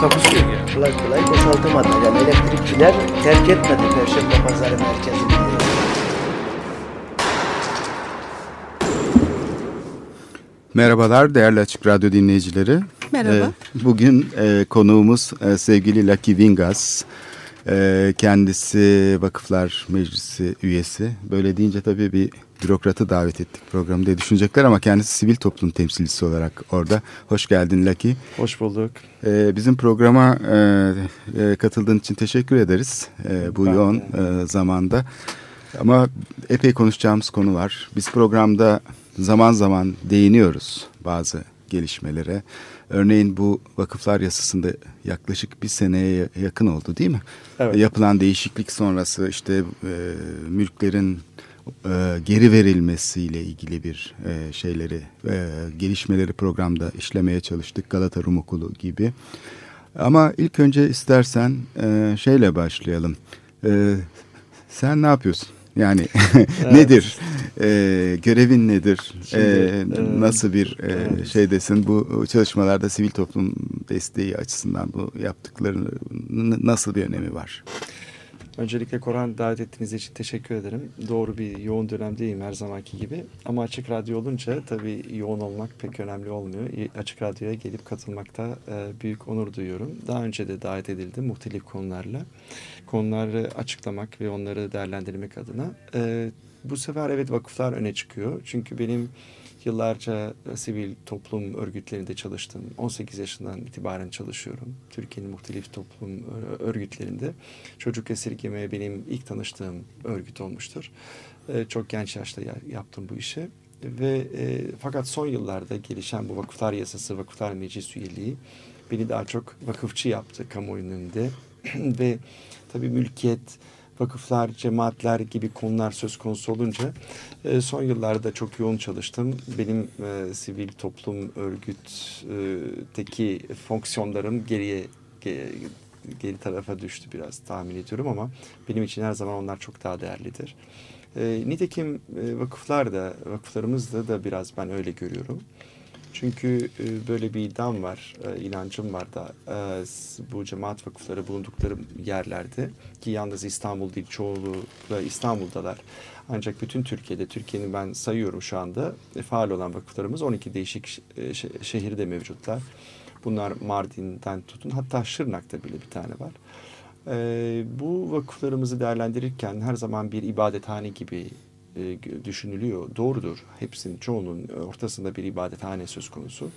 Takusuyor yani. kolay kolay boşaltamadı. Yani elektrikçiler terk etmedi Perşembe Pazarı merkezini. Merhabalar değerli Açık Radyo dinleyicileri. Merhaba. Ee, bugün e, konuğumuz e, sevgili Lucky Vingas. E, kendisi Vakıflar Meclisi üyesi. Böyle deyince tabii bir bürokratı davet ettik programı diye düşünecekler ama kendisi sivil toplum temsilcisi olarak orada. Hoş geldin Lucky. Hoş bulduk. Ee, bizim programa e, e, katıldığın için teşekkür ederiz e, bu Ben yoğun e, zamanda. Ama epey konuşacağımız konu var. Biz programda zaman zaman değiniyoruz bazı gelişmelere. Örneğin bu vakıflar yasasında yaklaşık bir seneye yakın oldu değil mi? Evet. Yapılan değişiklik sonrası işte e, mülklerin e, geri verilmesiyle ilgili bir e, şeyleri, e, gelişmeleri programda işlemeye çalıştık. Galata Rum Okulu gibi. Ama ilk önce istersen e, şeyle başlayalım. E, sen ne yapıyorsun? Yani nedir? E, görevin nedir? Şimdi, E, e, nasıl bir e, evet. şeydesin? Bu çalışmalarda sivil toplum desteği açısından bu yaptıklarının nasıl bir önemi var? Öncelikle Korhan davet ettiğiniz için teşekkür ederim. Doğru bir yoğun dönemdeyim her zamanki gibi. Ama Açık Radyo olunca tabii yoğun olmak pek önemli olmuyor. Açık Radyo'ya gelip katılmakta e, büyük onur duyuyorum. Daha önce de davet edildim muhtelif konularla. Konuları açıklamak ve onları değerlendirmek adına. E, bu sefer evet vakıflar öne çıkıyor. Çünkü benim Yıllarca e, sivil toplum örgütlerinde çalıştım. 18 yaşından itibaren çalışıyorum. Türkiye'nin muhtelif toplum e, örgütlerinde. Çocuk esirgeme benim ilk tanıştığım örgüt olmuştur. E, Çok genç yaşta ya- yaptım bu işi. Ve e, fakat son yıllarda gelişen bu vakıflar yasası, vakıflar meclis üyeliği beni daha çok vakıfçı yaptı kamuoyunun önünde. Ve tabii mülkiyet, vakıflar, cemaatler gibi konular söz konusu olunca e, son yıllarda çok yoğun çalıştım. Benim e, sivil toplum örgütteki fonksiyonlarım geriye ge- geri tarafa düştü biraz tahmin ediyorum ama benim için her zaman onlar çok daha değerlidir. E, nitekim e, vakıflar da, vakıflarımız da, da biraz ben öyle görüyorum. Çünkü e, böyle bir iddiam var, e, inancım var da e, bu cemaat vakıfları bulundukları yerlerde ki yalnız İstanbul değil çoğunlukla İstanbul'dalar. Ancak bütün Türkiye'de, Türkiye'nin ben sayıyorum şu anda e, faal olan vakıflarımız 12 değişik şehirde mevcutlar. Bunlar Mardin'den tutun hatta Şırnak'ta bile bir tane var. Bu vakıflarımızı değerlendirirken her zaman bir ibadethane gibi e, düşünülüyor. Doğrudur. Hepsinin çoğunun ortasında bir ibadethane söz konusu.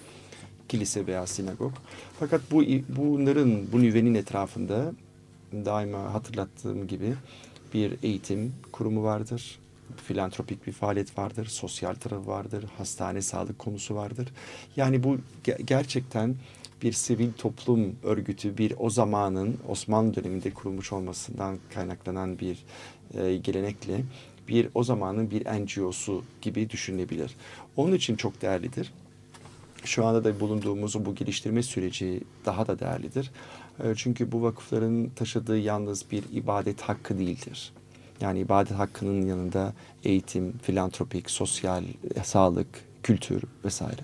Kilise veya sinagog. Fakat bu bunların bu nüvenin etrafında daima hatırlattığım gibi bir eğitim kurumu vardır. Filantropik bir faaliyet vardır, sosyal tarafı vardır, hastane sağlık konusu vardır. Yani bu ge- gerçekten bir sivil toplum örgütü, bir o zamanın Osmanlı döneminde kurulmuş olmasından kaynaklanan bir e, gelenekle bir o zamanın bir NGO'su gibi düşünülebilir. Onun için çok değerlidir. Şu anda da bulunduğumuz bu geliştirme süreci daha da değerlidir. E, Çünkü bu vakıfların taşıdığı yalnız bir ibadet hakkı değildir. Yani ibadet hakkının yanında eğitim, filantropik, sosyal, e, sağlık, kültür vesaire.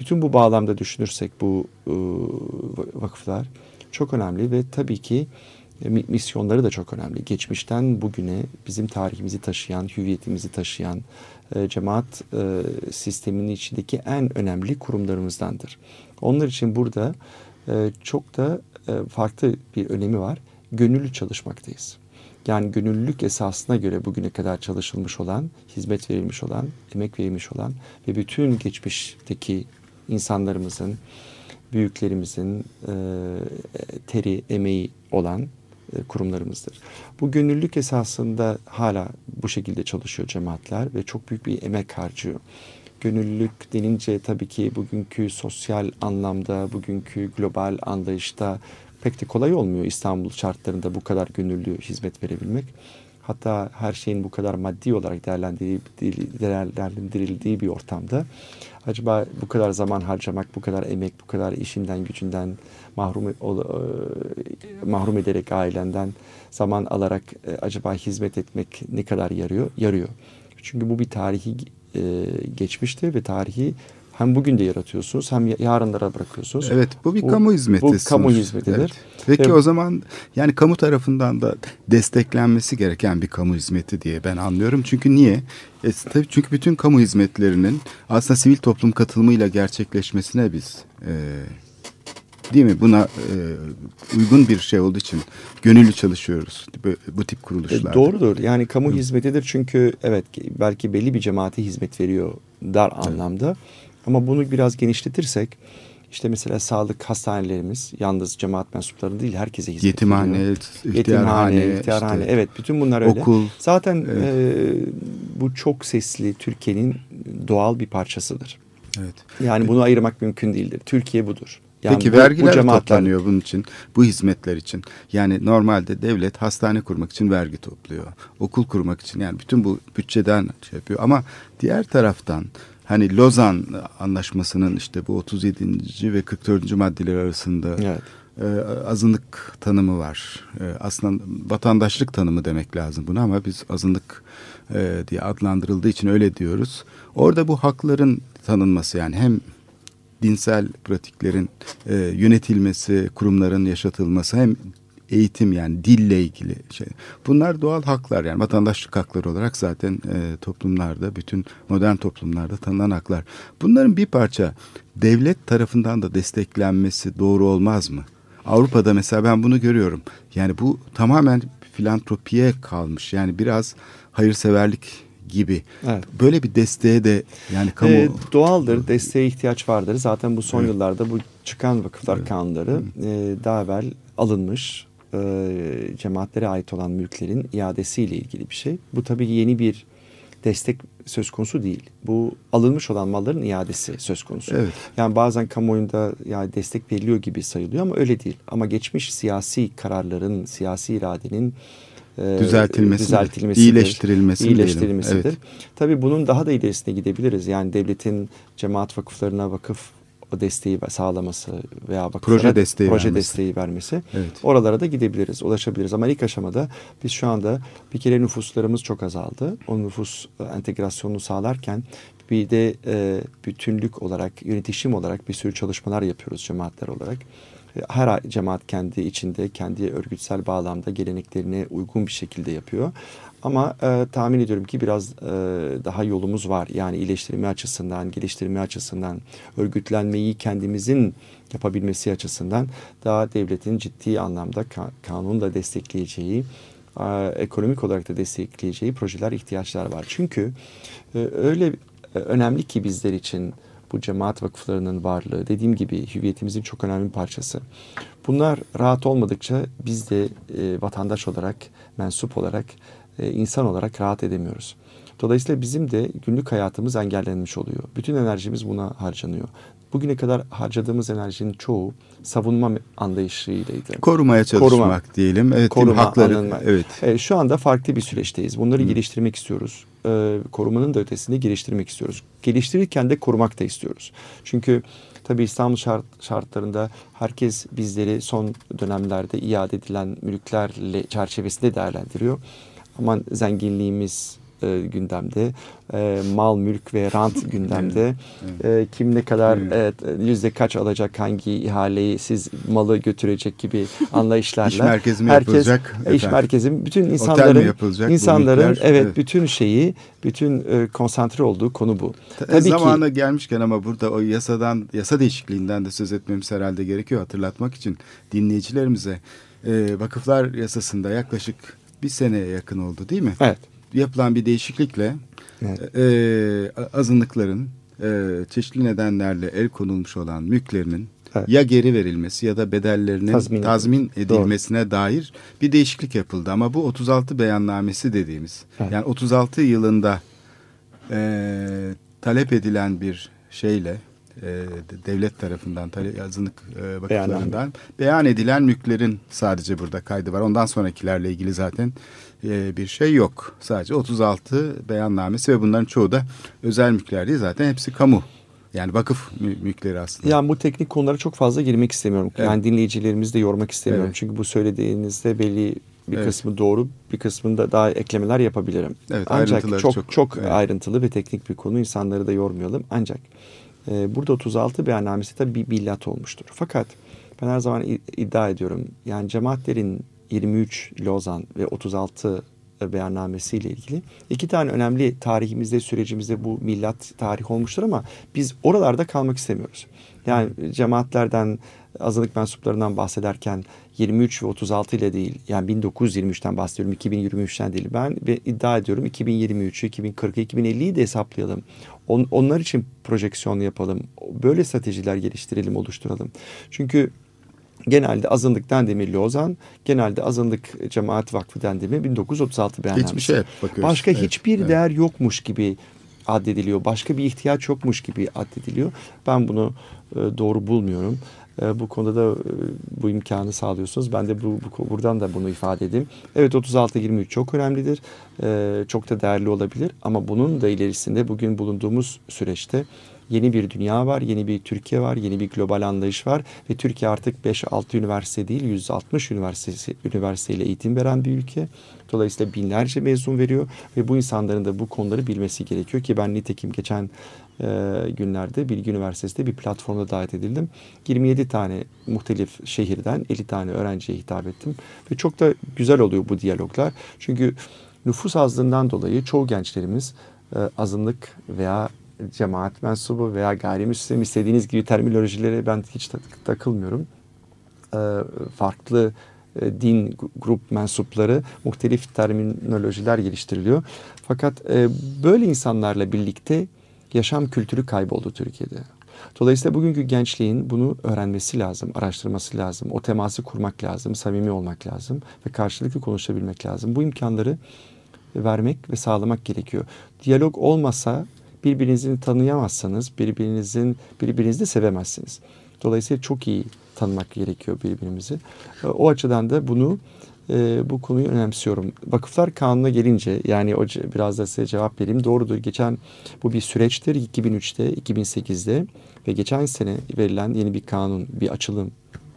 Bütün bu bağlamda düşünürsek bu e, vakıflar çok önemli ve tabii ki misyonları da çok önemli. Geçmişten bugüne bizim tarihimizi taşıyan, hüviyetimizi taşıyan e, cemaat e, sisteminin içindeki en önemli kurumlarımızdandır. Onlar için burada e, çok da e, farklı bir önemi var. Gönüllü çalışmaktayız. Yani gönüllülük esasına göre bugüne kadar çalışılmış olan, hizmet verilmiş olan, emek verilmiş olan ve bütün geçmişteki insanlarımızın, büyüklerimizin e, teri, emeği olan e, kurumlarımızdır. Bu gönüllülük esasında hala bu şekilde çalışıyor cemaatler ve çok büyük bir emek harcıyor. Gönüllülük denince tabii ki bugünkü sosyal anlamda, bugünkü global anlayışta pek de kolay olmuyor İstanbul şartlarında bu kadar gönüllü hizmet verebilmek. Hatta her şeyin bu kadar maddi olarak değerlendirildiği, bir ortamda acaba bu kadar zaman harcamak, bu kadar emek, bu kadar işinden, gücünden mahrum e, mahrum ederek ailenden zaman alarak e, acaba hizmet etmek ne kadar yarıyor? Yarıyor. Çünkü bu bir tarihi e, geçmişti ve tarihi hem bugün de yaratıyorsunuz hem yarınlara bırakıyorsunuz. Evet bu bir bu, kamu hizmeti. Bu kamu hizmetidir. Evet. Peki evet. o zaman yani kamu tarafından da desteklenmesi gereken bir kamu hizmeti diye ben anlıyorum. Çünkü niye? E, tabii çünkü bütün kamu hizmetlerinin aslında sivil toplum katılımıyla gerçekleşmesine biz e, değil mi? Buna e, uygun bir şey olduğu için gönüllü çalışıyoruz bu, bu tip kuruluşlarda. E, doğrudur. Yani kamu Hı. hizmetidir çünkü evet belki belli bir cemaate hizmet veriyor dar evet. anlamda. Ama bunu biraz genişletirsek işte mesela sağlık hastanelerimiz yalnız cemaat mensupları değil herkese hizmet Yetimhane, ihtiyarhane, Yetimhane, ihtiyarhane. Işte, evet bütün bunlar öyle. Okul. Zaten evet. e, bu çok sesli Türkiye'nin doğal bir parçasıdır. Evet. Yani bunu ayırmak mümkün değildir. Türkiye budur. Yani Peki bu, vergiler bu cemaatler... toplanıyor bunun için, bu hizmetler için. Yani normalde devlet hastane kurmak için vergi topluyor. Okul kurmak için yani bütün bu bütçeden şey yapıyor. Ama diğer taraftan hani Lozan Anlaşması'nın işte bu 37. ve 44. maddeler arasında evet. e, azınlık tanımı var. E, aslında vatandaşlık tanımı demek lazım buna ama biz azınlık e, diye adlandırıldığı için öyle diyoruz. Orada bu hakların tanınması yani hem dinsel pratiklerin e, yönetilmesi, kurumların yaşatılması hem eğitim yani dille ilgili şey. Bunlar doğal haklar yani vatandaşlık hakları olarak zaten e, toplumlarda bütün modern toplumlarda tanınan haklar. Bunların bir parça devlet tarafından da desteklenmesi doğru olmaz mı? Avrupa'da mesela ben bunu görüyorum. Yani bu tamamen filantropiye kalmış. Yani biraz hayırseverlik gibi. Evet. Böyle bir desteğe de yani kamu... E, doğaldır, desteğe ihtiyaç vardır. Zaten bu son evet. yıllarda bu çıkan vakıflar evet. kanunları e, daha evvel alınmış e, cemaatlere ait olan mülklerin iadesiyle ilgili bir şey. Bu tabii yeni bir destek söz konusu değil. Bu alınmış olan malların iadesi söz konusu. Evet. Yani bazen kamuoyunda yani destek veriliyor gibi sayılıyor ama öyle değil. Ama geçmiş siyasi kararların, siyasi iradenin düzeltilmesi, düzeltilmesidir, iyileştirilmesi, iyileştirilmesidir. Evet. Tabii bunun daha da ilerisine gidebiliriz. Yani devletin cemaat vakıflarına, vakıf o desteği sağlaması veya proje desteği proje vermesi. desteği vermesi. Evet. Oralara da gidebiliriz, ulaşabiliriz. Ama ilk aşamada biz şu anda bir kere nüfuslarımız çok azaldı. O nüfus e, entegrasyonunu sağlarken bir de e, bütünlük olarak, yönetişim olarak bir sürü çalışmalar yapıyoruz cemaatler olarak. E, her cemaat kendi içinde, kendi örgütsel bağlamda geleneklerine uygun bir şekilde yapıyor. Ama e, tahmin ediyorum ki biraz e, daha yolumuz var. Yani iyileştirme açısından, geliştirme açısından, örgütlenmeyi kendimizin yapabilmesi açısından daha devletin ciddi anlamda ka kanunla destekleyeceği, e, ekonomik olarak da destekleyeceği projeler, ihtiyaçlar var. Çünkü e, öyle e, önemli ki bizler için bu cemaat vakıflarının varlığı dediğim gibi hüviyetimizin çok önemli bir parçası. Bunlar rahat olmadıkça biz de e, vatandaş olarak, mensup olarak e, insan olarak rahat edemiyoruz. Dolayısıyla bizim de günlük hayatımız engellenmiş oluyor. Bütün enerjimiz buna harcanıyor. Bugüne kadar harcadığımız enerjinin çoğu savunma anlayışıylaydı. Korumaya çalışmak Koruma, diyelim. Evet, koruma, hakları. Anınma. Evet. E, şu anda farklı bir süreçteyiz. Bunları hmm. geliştirmek istiyoruz. E, korumanın da ötesinde geliştirmek istiyoruz. Geliştirirken de korumak da istiyoruz. Çünkü tabii İstanbul şart, şartlarında herkes bizleri son dönemlerde iade edilen mülklerle çerçevesinde değerlendiriyor aman zenginliğimiz e, gündemde, e, mal, mülk ve rant gündemde. E, kim ne kadar e, yüzde kaç alacak, hangi ihaleyi siz malı götürecek gibi anlayışlarla. iş merkezi mi herkes, yapılacak? E, iş merkezi bütün insanların insanların evet, evet bütün şeyi, bütün e, konsantre olduğu konu bu. Tabii Zamanı ki, gelmişken ama burada o yasadan, yasa değişikliğinden de söz etmemiz herhalde gerekiyor hatırlatmak için dinleyicilerimize. E, vakıflar yasasında yaklaşık bir seneye yakın oldu değil mi? Evet. Yapılan bir değişiklikle evet. e, azınlıkların e, çeşitli nedenlerle el konulmuş olan mülklerinin evet. ya geri verilmesi ya da bedellerinin tazmin, tazmin edilmesine Doğru. dair bir değişiklik yapıldı. Ama bu 36 beyannamesi dediğimiz evet. yani 36 yılında e, talep edilen bir şeyle e, devlet tarafından azınlık e, vakıflarından beyan edilen mülklerin sadece burada kaydı var. Ondan sonrakilerle ilgili zaten e, bir şey yok. Sadece 36 beyannamesi ve bunların çoğu da özel mülkler değil zaten hepsi kamu yani vakıf mülkleri aslında. Yani bu teknik konulara çok fazla girmek istemiyorum. Evet. Yani dinleyicilerimizi de yormak istemiyorum. Evet. Çünkü bu söylediğinizde belli bir evet. kısmı doğru, bir kısmında daha eklemeler yapabilirim. Evet, Ancak çok çok, çok evet. ayrıntılı ve teknik bir konu. İnsanları da yormayalım. Ancak e, burada 36 beyannamesi tabii bir millat olmuştur. Fakat ben her zaman iddia ediyorum. Yani cemaatlerin 23 Lozan ve 36 beyannamesiyle ilgili. iki tane önemli tarihimizde, sürecimizde bu millat tarih olmuştur ama biz oralarda kalmak istemiyoruz. Yani cemaatlerden, azınlık mensuplarından bahsederken 23 ve 36 ile değil, yani 1923'ten bahsediyorum, 2023'ten değil. Ben ve iddia ediyorum 2023'ü, 2040'ı, 2050'yi de hesaplayalım. On, onlar için projeksiyon yapalım. Böyle stratejiler geliştirelim, oluşturalım. Çünkü genelde azınlık dendiğimi Lozan, genelde azınlık cemaat vakfı dendiğimi 1936 beyannamesi. Hiçbir şey bakıyoruz. Başka evet, hiçbir evet. değer yokmuş gibi addediliyor. Başka bir ihtiyaç yokmuş gibi addediliyor. Ben bunu e, doğru bulmuyorum. E, bu konuda da e, bu imkanı sağlıyorsunuz. Ben de bu, bu buradan da bunu ifade edeyim. Evet 36-23 çok önemlidir. E, çok da değerli olabilir. Ama bunun da ilerisinde bugün bulunduğumuz süreçte yeni bir dünya var, yeni bir Türkiye var, yeni bir global anlayış var ve Türkiye artık 5-6 üniversite değil 160 üniversitesi, üniversiteyle eğitim veren bir ülke. Dolayısıyla binlerce mezun veriyor ve bu insanların da bu konuları bilmesi gerekiyor ki ben nitekim geçen günlerde Bilgi Üniversitesi'nde bir platformda davet edildim. 27 tane muhtelif şehirden 50 tane öğrenciye hitap ettim ve çok da güzel oluyor bu diyaloglar. Çünkü nüfus azlığından dolayı çoğu gençlerimiz e, azınlık veya cemaat mensubu veya gayrimüslim istediğiniz gibi terminolojilere ben hiç takılmıyorum. E, farklı e, din grup mensupları muhtelif terminolojiler geliştiriliyor. Fakat e, böyle insanlarla birlikte yaşam kültürü kayboldu Türkiye'de. Dolayısıyla bugünkü gençliğin bunu öğrenmesi lazım, araştırması lazım, o teması kurmak lazım, samimi olmak lazım ve karşılıklı konuşabilmek lazım. Bu imkanları vermek ve sağlamak gerekiyor. Diyalog olmasa birbirinizi tanıyamazsanız, birbirinizin birbirinizi de sevemezsiniz. Dolayısıyla çok iyi tanımak gerekiyor birbirimizi. O açıdan da bunu e, bu konuyu önemsiyorum. Vakıflar Kanunu'na gelince yani o biraz da size cevap vereyim. Doğrudur. Geçen bu bir süreçtir. 2003'te, 2008'de ve geçen sene verilen yeni bir kanun, bir açılım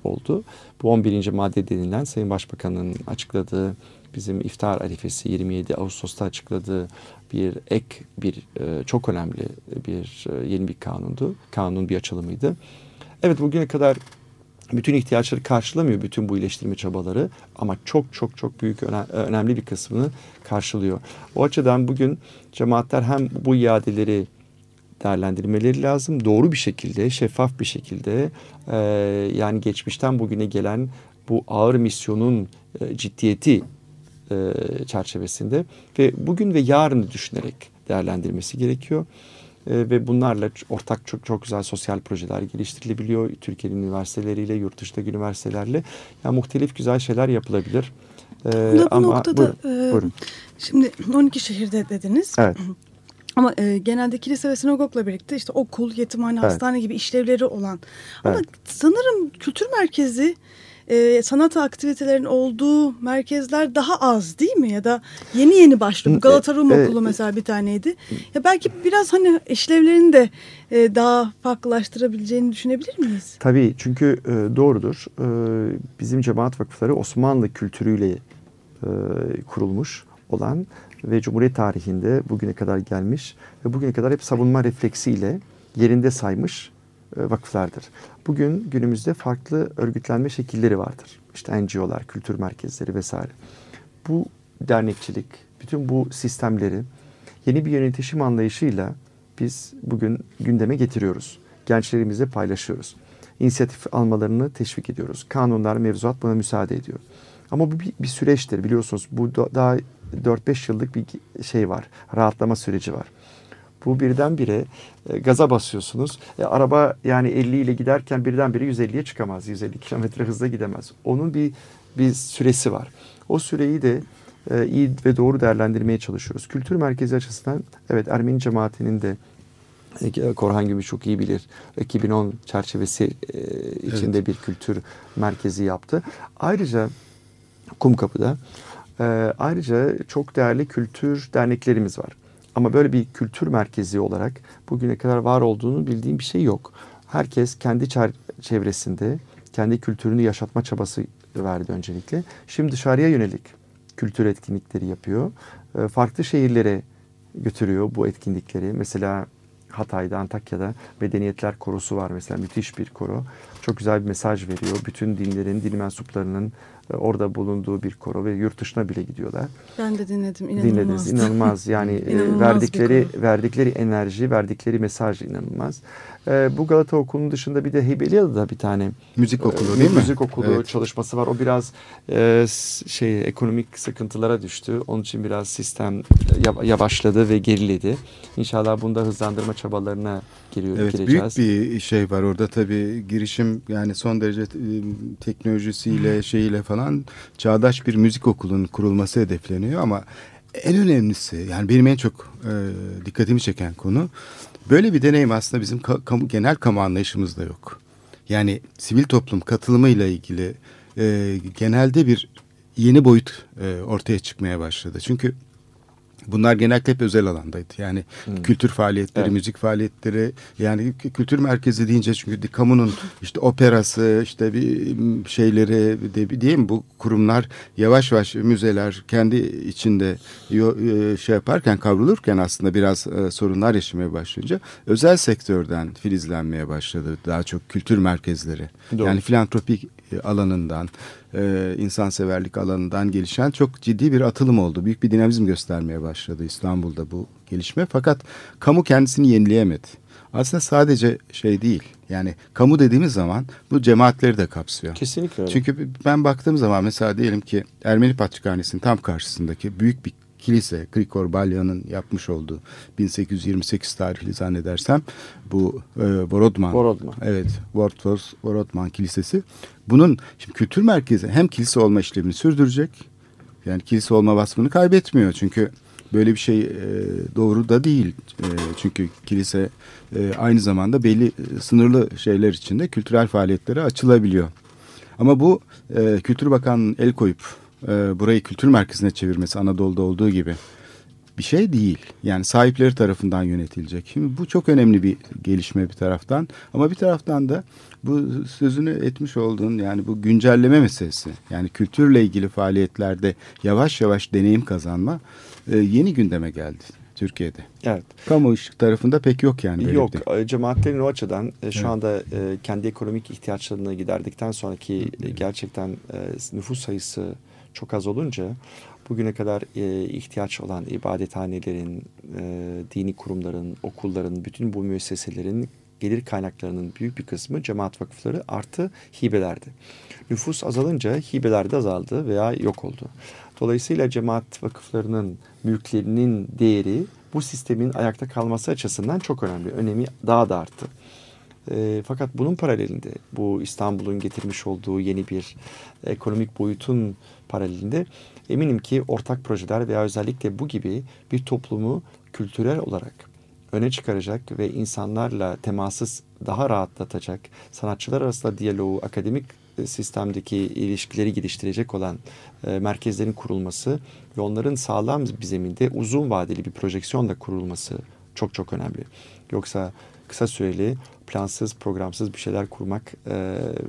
oldu. Bu 11. madde denilen Sayın Başbakan'ın açıkladığı bizim iftar arifesi 27 Ağustos'ta açıkladığı bir ek bir e, çok önemli bir e, yeni bir kanundu. Kanun bir açılımıydı. Evet bugüne kadar bütün ihtiyaçları karşılamıyor bütün bu iyileştirme çabaları ama çok çok çok büyük önemli bir kısmını karşılıyor. O açıdan bugün cemaatler hem bu iadeleri değerlendirmeleri lazım. Doğru bir şekilde, şeffaf bir şekilde e, yani geçmişten bugüne gelen bu ağır misyonun e, ciddiyeti e, çerçevesinde ve bugün ve yarını düşünerek değerlendirmesi gerekiyor. E, ve bunlarla ortak çok çok güzel sosyal projeler geliştirilebiliyor. Türkiye'nin üniversiteleriyle, yurt dışındaki üniversitelerle. Yani muhtelif güzel şeyler yapılabilir. E, bu ama noktada buyurun, e, buyurun. şimdi 12 şehirde dediniz. Evet. Ama e, genelde kilise ve sinagogla birlikte işte okul, yetimhane, evet. hastane gibi işlevleri olan. Ama evet. sanırım kültür merkezi e, sanat aktivitelerin olduğu merkezler daha az değil mi? Ya da yeni yeni başlıyor. Galata Rum e, Okulu e, mesela bir taneydi. Ya belki biraz hani işlevlerini de e, daha farklılaştırabileceğini düşünebilir miyiz? Tabii çünkü e, doğrudur. E, bizim cemaat vakıfları Osmanlı kültürüyle e, kurulmuş olan ve Cumhuriyet tarihinde bugüne kadar gelmiş ve bugüne kadar hep savunma refleksiyle yerinde saymış e, vakıflardır. Bugün günümüzde farklı örgütlenme şekilleri vardır. İşte NGO'lar, kültür merkezleri vesaire. Bu dernekçilik, bütün bu sistemleri yeni bir yönetişim anlayışıyla biz bugün gündeme getiriyoruz. Gençlerimizle paylaşıyoruz. İnisiyatif almalarını teşvik ediyoruz. Kanunlar, mevzuat buna müsaade ediyor. Ama bu bir, bir süreçtir biliyorsunuz. Bu da, daha 4-5 yıllık bir şey var. Rahatlama süreci var. Bu birdenbire e, gaza basıyorsunuz. E, araba yani 50 ile giderken birdenbire 150'ye çıkamaz. 150 kilometre hızla gidemez. Onun bir bir süresi var. O süreyi de e, iyi ve doğru değerlendirmeye çalışıyoruz. Kültür merkezi açısından evet Ermeni cemaatinin de E, Korhan Gümüş çok iyi bilir. 2010 çerçevesi e, içinde evet. bir kültür merkezi yaptı. Ayrıca Kumkapı'da e, ayrıca çok değerli kültür derneklerimiz var. Ama böyle bir kültür merkezi olarak bugüne kadar var olduğunu bildiğim bir şey yok. Herkes kendi çevresinde kendi kültürünü yaşatma çabası verdi öncelikle. Şimdi dışarıya yönelik kültür etkinlikleri yapıyor. E, farklı şehirlere götürüyor bu etkinlikleri. Mesela Hatay'da, Antakya'da Medeniyetler Korosu var mesela müthiş bir koro. Çok güzel bir mesaj veriyor. Bütün dinlerin, din mensuplarının orada bulunduğu bir koro ve yurt dışına bile gidiyorlar. Ben de dinledim. İnanılmaz. Dinlediniz. İnanılmaz. Yani e, inanılmaz verdikleri verdikleri enerji, verdikleri mesaj inanılmaz. E, bu Galata Okulu'nun dışında bir de Heybeliada'da bir tane müzik okulu e, değil mi? Müzik okulu evet. çalışması var. O biraz e, şey ekonomik sıkıntılara düştü. Onun için biraz sistem yavaşladı ve geriledi. İnşallah bunda hızlandırma çabalarına giriyor, evet, gireceğiz. Büyük bir şey var orada tabii girişim yani son derece teknolojisiyle şeyiyle falan çağdaş bir müzik okulunun kurulması hedefleniyor ama en önemlisi yani benim en çok e, dikkatimi çeken konu böyle bir deneyim aslında bizim kamu, genel kamu anlayışımızda yok. Yani sivil toplum katılımıyla ilgili e, genelde bir yeni boyut e, ortaya çıkmaya başladı. Çünkü Bunlar genellikle hep özel alandaydı. Yani hmm. kültür faaliyetleri, evet. müzik faaliyetleri yani kültür merkezi deyince çünkü kamunun işte operası, işte bir şeyleri de mi bu kurumlar yavaş yavaş müzeler kendi içinde e, şey yaparken kavrulurken aslında biraz e, sorunlar yaşamaya başlayınca özel sektörden filizlenmeye başladı daha çok kültür merkezleri. Doğru. Yani filantropik alanından, e, insanseverlik alanından gelişen çok ciddi bir atılım oldu. Büyük bir dinamizm göstermeye başladı İstanbul'da bu gelişme. Fakat kamu kendisini yenileyemedi. Aslında sadece şey değil. Yani kamu dediğimiz zaman bu cemaatleri de kapsıyor. Kesinlikle öyle. Çünkü ben baktığım zaman mesela diyelim ki Ermeni Patrikhanesi'nin tam karşısındaki büyük bir kilise Krikor Balya'nın yapmış olduğu 1828 tarihli zannedersem bu e, Borodman. Borodman. Evet. Wortfors Borodman Kilisesi. Bunun şimdi kültür merkezi hem kilise olma işlemini sürdürecek. Yani kilise olma vasfını kaybetmiyor. Çünkü böyle bir şey e, doğru da değil. E, çünkü kilise e, aynı zamanda belli e, sınırlı şeyler içinde kültürel faaliyetlere açılabiliyor. Ama bu e, Kültür Bakanı'nın el koyup e, burayı kültür merkezine çevirmesi Anadolu'da olduğu gibi bir şey değil. Yani sahipleri tarafından yönetilecek. Şimdi bu çok önemli bir gelişme bir taraftan ama bir taraftan da bu sözünü etmiş olduğun yani bu güncelleme meselesi yani kültürle ilgili faaliyetlerde yavaş yavaş deneyim kazanma e, yeni gündeme geldi. Türkiye'de. Evet. Kamu ışık tarafında pek yok yani. Böyle yok. Bir. Cemaatlerin o açıdan e, şu evet. anda e, kendi ekonomik ihtiyaçlarını giderdikten sonraki gerçekten nüfus sayısı çok az olunca bugüne kadar e, ihtiyaç olan ibadethanelerin, e, dini kurumların, okulların, bütün bu müesseselerin gelir kaynaklarının büyük bir kısmı cemaat vakıfları artı hibelerdi. Nüfus azalınca hibeler de azaldı veya yok oldu. Dolayısıyla cemaat vakıflarının mülklerinin değeri bu sistemin ayakta kalması açısından çok önemli. Önemi daha da arttı. E, fakat bunun paralelinde bu İstanbul'un getirmiş olduğu yeni bir ekonomik boyutun paralelinde eminim ki ortak projeler veya özellikle bu gibi bir toplumu kültürel olarak öne çıkaracak ve insanlarla temasız daha rahatlatacak, sanatçılar arasında diyaloğu, akademik e, sistemdeki ilişkileri geliştirecek olan e, merkezlerin kurulması ve onların sağlam bir zeminde uzun vadeli bir projeksiyonla kurulması çok çok önemli. Yoksa kısa süreli, plansız, programsız bir şeyler kurmak e,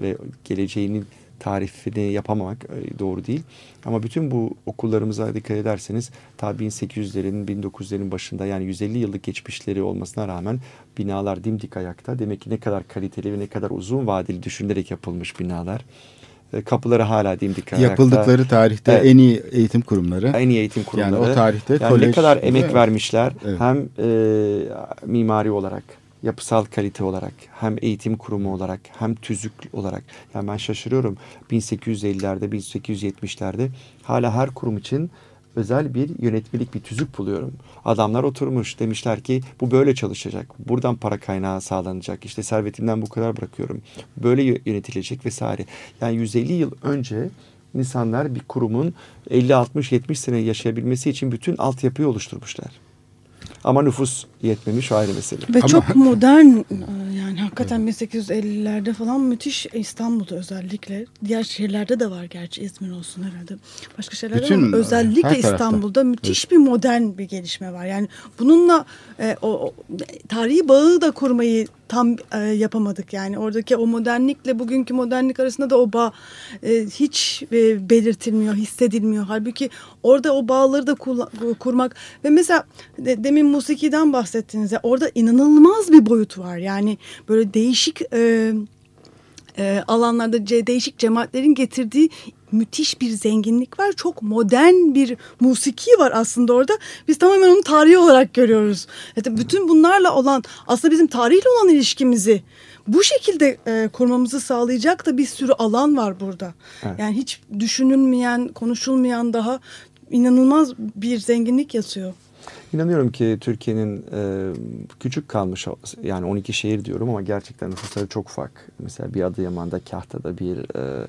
ve geleceğinin tarifini yapamamak e, doğru değil. Ama bütün bu okullarımıza dikkat ederseniz ta 1800'lerin 1900'lerin başında yani 150 yıllık geçmişleri olmasına rağmen binalar dimdik ayakta. Demek ki ne kadar kaliteli ve ne kadar uzun vadeli düşünülerek yapılmış binalar. E, kapıları hala dimdik ayakta. Yapıldıkları tarihte evet. en iyi eğitim kurumları. En iyi eğitim kurumları. Yani o tarihte yani kolej. Ne kadar emek vermişler evet. hem e, mimari olarak yapısal kalite olarak hem eğitim kurumu olarak hem tüzük olarak yani ben şaşırıyorum 1850'lerde 1870'lerde hala her kurum için özel bir yönetmelik bir tüzük buluyorum. Adamlar oturmuş demişler ki bu böyle çalışacak. Buradan para kaynağı sağlanacak. İşte servetimden bu kadar bırakıyorum. Böyle yönetilecek vesaire. Yani 150 yıl önce insanlar bir kurumun 50 60 70 sene yaşayabilmesi için bütün altyapıyı oluşturmuşlar. Ama nüfus yetmemiş o ayrı mesele. Ve Ama- çok modern e, yani hakikaten 1850'lerde falan müthiş İstanbul'da özellikle. Diğer şehirlerde de var gerçi İzmir olsun herhalde. Başka şeylerde Bütün, ama özellikle. İstanbul'da müthiş bir modern bir gelişme var. Yani bununla e, o, o tarihi bağı da kurmayı tam e, yapamadık. Yani oradaki o modernlikle bugünkü modernlik arasında da o bağ e, hiç e, belirtilmiyor, hissedilmiyor. Halbuki orada o bağları da kurmak ve mesela de- demin musikiden bahsettiniz ya orada inanılmaz bir boyut var. Yani böyle değişik e, e, alanlarda ce- değişik cemaatlerin getirdiği müthiş bir zenginlik var. Çok modern bir musiki var aslında orada. Biz tamamen onu tarihi olarak görüyoruz. Yani bütün bunlarla olan aslında bizim tarihle olan ilişkimizi bu şekilde e, kurmamızı sağlayacak da bir sürü alan var burada. Evet. Yani hiç düşünülmeyen, konuşulmayan daha inanılmaz bir zenginlik yatıyor. İnanıyorum ki Türkiye'nin e, küçük kalmış yani 12 şehir diyorum ama gerçekten nüfusları çok ufak. Mesela bir Adıyaman'da, Kahta'da, bir e,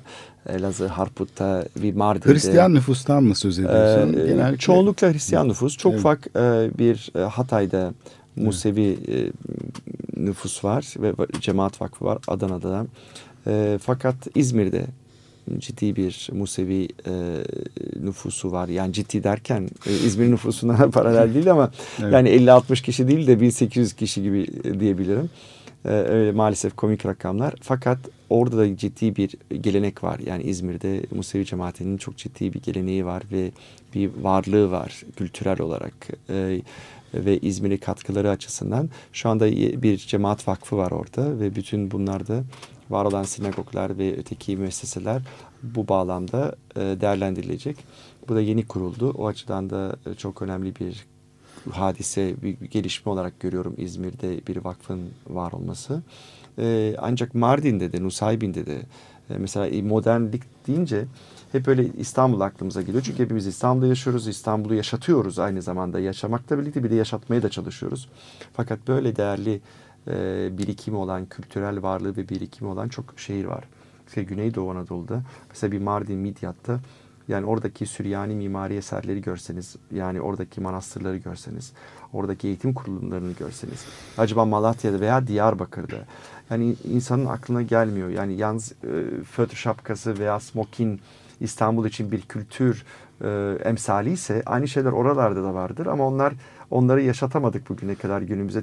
Elazığ, Harput'ta, bir Mardin'de. Hristiyan nüfustan mı söz ediyorsun? Ee, Genellikle- çoğunlukla Hristiyan nüfus. Çok Evet. ufak e, bir e, Hatay'da Musevi e, nüfus var ve Cemaat Vakfı var Adana'da da. E, fakat İzmir'de ciddi bir Musevi e, nüfusu var. Yani ciddi derken e, İzmir nüfusuna paralel değil ama Evet. yani 50-60 kişi değil de 1800 kişi gibi diyebilirim. E, öyle maalesef komik rakamlar. Fakat orada da ciddi bir gelenek var. Yani İzmir'de Musevi cemaatinin çok ciddi bir geleneği var ve bir varlığı var kültürel olarak. E, ve İzmir'e katkıları açısından şu anda bir cemaat vakfı var orada ve bütün bunlarda var olan sinagoglar ve öteki müesseseler bu bağlamda e, değerlendirilecek. Bu da yeni kuruldu. O açıdan da e, çok önemli bir hadise, bir gelişme olarak görüyorum İzmir'de bir vakfın var olması. E, ancak Mardin'de de, Nusaybin'de de mesela modernlik deyince hep böyle İstanbul aklımıza geliyor. Çünkü hepimiz İstanbul'da yaşıyoruz. İstanbul'u yaşatıyoruz aynı zamanda. Yaşamakla birlikte bir de yaşatmaya da çalışıyoruz. Fakat böyle değerli e, birikimi olan, kültürel varlığı ve birikimi olan çok şehir var. Mesela Güneydoğu Anadolu'da mesela bir Mardin, Midyat'ta yani oradaki Süryani mimari eserleri görseniz, yani oradaki manastırları görseniz, oradaki eğitim kurumlarını görseniz, acaba Malatya'da veya Diyarbakır'da yani insanın aklına gelmiyor. Yani yalnız e, fötr şapkası veya smokin İstanbul için bir kültür e, emsali ise aynı şeyler oralarda da vardır ama onlar onları yaşatamadık bugüne kadar günümüze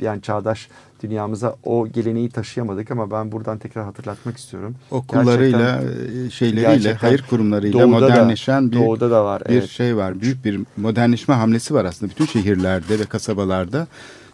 yani çağdaş dünyamıza o geleneği taşıyamadık ama ben buradan tekrar hatırlatmak istiyorum. Okullarıyla, e, şeyleriyle, gerçekten hayır kurumlarıyla Doğuda da- modernleşen bir Doğuda da var. bir evet. şey var. Büyük bir modernleşme hamlesi var aslında bütün şehirlerde ve kasabalarda.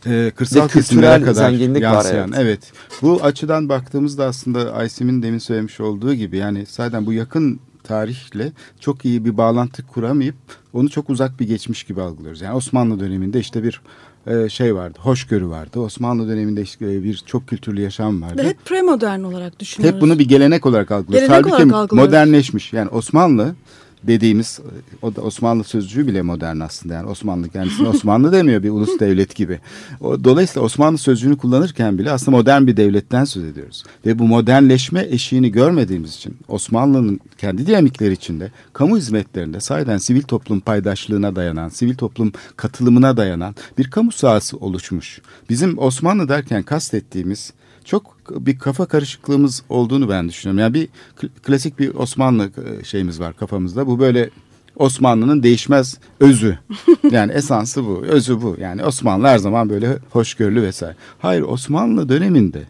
E, kırsal Ve kesimlere kadar zenginlik var, yansıyan. evet. evet. Bu açıdan baktığımızda aslında Aysim'in demin söylemiş olduğu gibi yani zaten bu yakın tarihle çok iyi bir bağlantı kuramayıp onu çok uzak bir geçmiş gibi algılıyoruz. Yani Osmanlı döneminde işte bir e, şey vardı, hoşgörü vardı. Osmanlı döneminde işte bir çok kültürlü yaşam vardı. Ve hep premodern olarak düşünüyoruz. Hep bunu bir gelenek olarak algılıyoruz. Gelenek Halbuki olarak algılıyoruz. modernleşmiş. Yani Osmanlı dediğimiz o da Osmanlı sözcüğü bile modern aslında. Yani Osmanlı kendisine Osmanlı demiyor bir ulus devlet gibi. O, dolayısıyla Osmanlı sözcüğünü kullanırken bile aslında modern bir devletten söz ediyoruz. Ve bu modernleşme eşiğini görmediğimiz için Osmanlı'nın kendi dinamikleri içinde kamu hizmetlerinde sahiden sivil toplum paydaşlığına dayanan, sivil toplum katılımına dayanan bir kamu sahası oluşmuş. Bizim Osmanlı derken kastettiğimiz çok bir kafa karışıklığımız olduğunu ben düşünüyorum. Yani bir kl- klasik bir Osmanlı e, şeyimiz var kafamızda. Bu böyle Osmanlı'nın değişmez özü. Yani esansı bu, özü bu. Yani Osmanlı her zaman böyle hoşgörülü vesaire. Hayır Osmanlı döneminde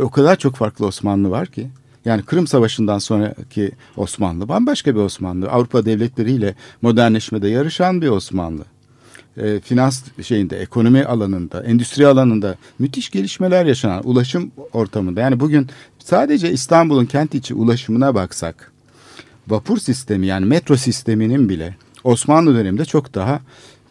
o kadar çok farklı Osmanlı var ki. Yani Kırım Savaşı'ndan sonraki Osmanlı bambaşka bir Osmanlı. Avrupa devletleriyle modernleşmede yarışan bir Osmanlı e, finans şeyinde, ekonomi alanında, endüstri alanında müthiş gelişmeler yaşanan ulaşım ortamında. Yani bugün sadece İstanbul'un kent içi ulaşımına baksak, vapur sistemi yani metro sisteminin bile Osmanlı döneminde çok daha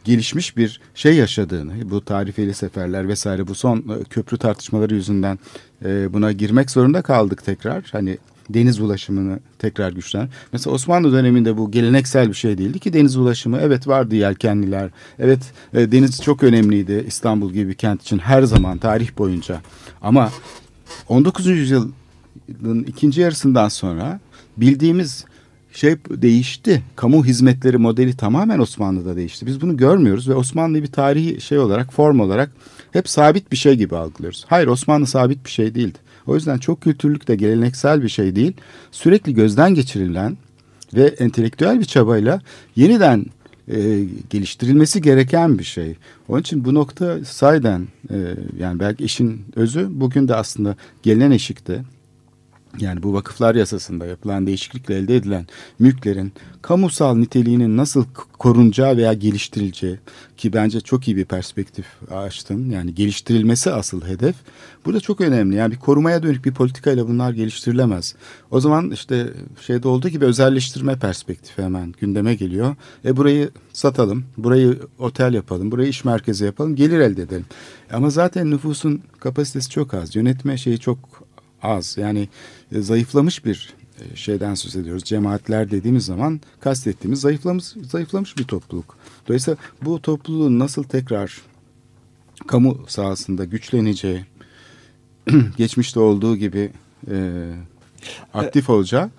gelişmiş bir şey yaşadığını, bu tarifeli seferler vesaire bu son e, köprü tartışmaları yüzünden e, buna girmek zorunda kaldık tekrar. Hani deniz ulaşımını tekrar güçlen. Mesela Osmanlı döneminde bu geleneksel bir şey değildi ki deniz ulaşımı evet vardı yelkenliler. Evet e, deniz çok önemliydi İstanbul gibi bir kent için her zaman tarih boyunca. Ama 19. yüzyılın ikinci yarısından sonra bildiğimiz şey değişti. Kamu hizmetleri modeli tamamen Osmanlı'da değişti. Biz bunu görmüyoruz ve Osmanlı'yı bir tarihi şey olarak, form olarak hep sabit bir şey gibi algılıyoruz. Hayır Osmanlı sabit bir şey değildi. O yüzden çok kültürlük de geleneksel bir şey değil. Sürekli gözden geçirilen ve entelektüel bir çabayla yeniden e, geliştirilmesi gereken bir şey. Onun için bu nokta sayeden e, yani belki işin özü bugün de aslında gelinen eşikte yani bu vakıflar yasasında yapılan değişiklikle elde edilen mülklerin kamusal niteliğinin nasıl korunacağı veya geliştirileceği ki bence çok iyi bir perspektif açtın. Yani geliştirilmesi asıl hedef. Bu da çok önemli. Yani bir korumaya dönük bir politikayla bunlar geliştirilemez. O zaman işte şeyde olduğu gibi özelleştirme perspektifi hemen gündeme geliyor. E burayı satalım, burayı otel yapalım, burayı iş merkezi yapalım, gelir elde edelim. Ama zaten nüfusun kapasitesi çok az. Yönetme şeyi çok az. Yani e, zayıflamış bir e, şeyden söz ediyoruz. Cemaatler dediğimiz zaman kastettiğimiz zayıflamış, zayıflamış bir topluluk. Dolayısıyla bu topluluğun nasıl tekrar kamu sahasında güçleneceği, geçmişte olduğu gibi e, aktif olacağı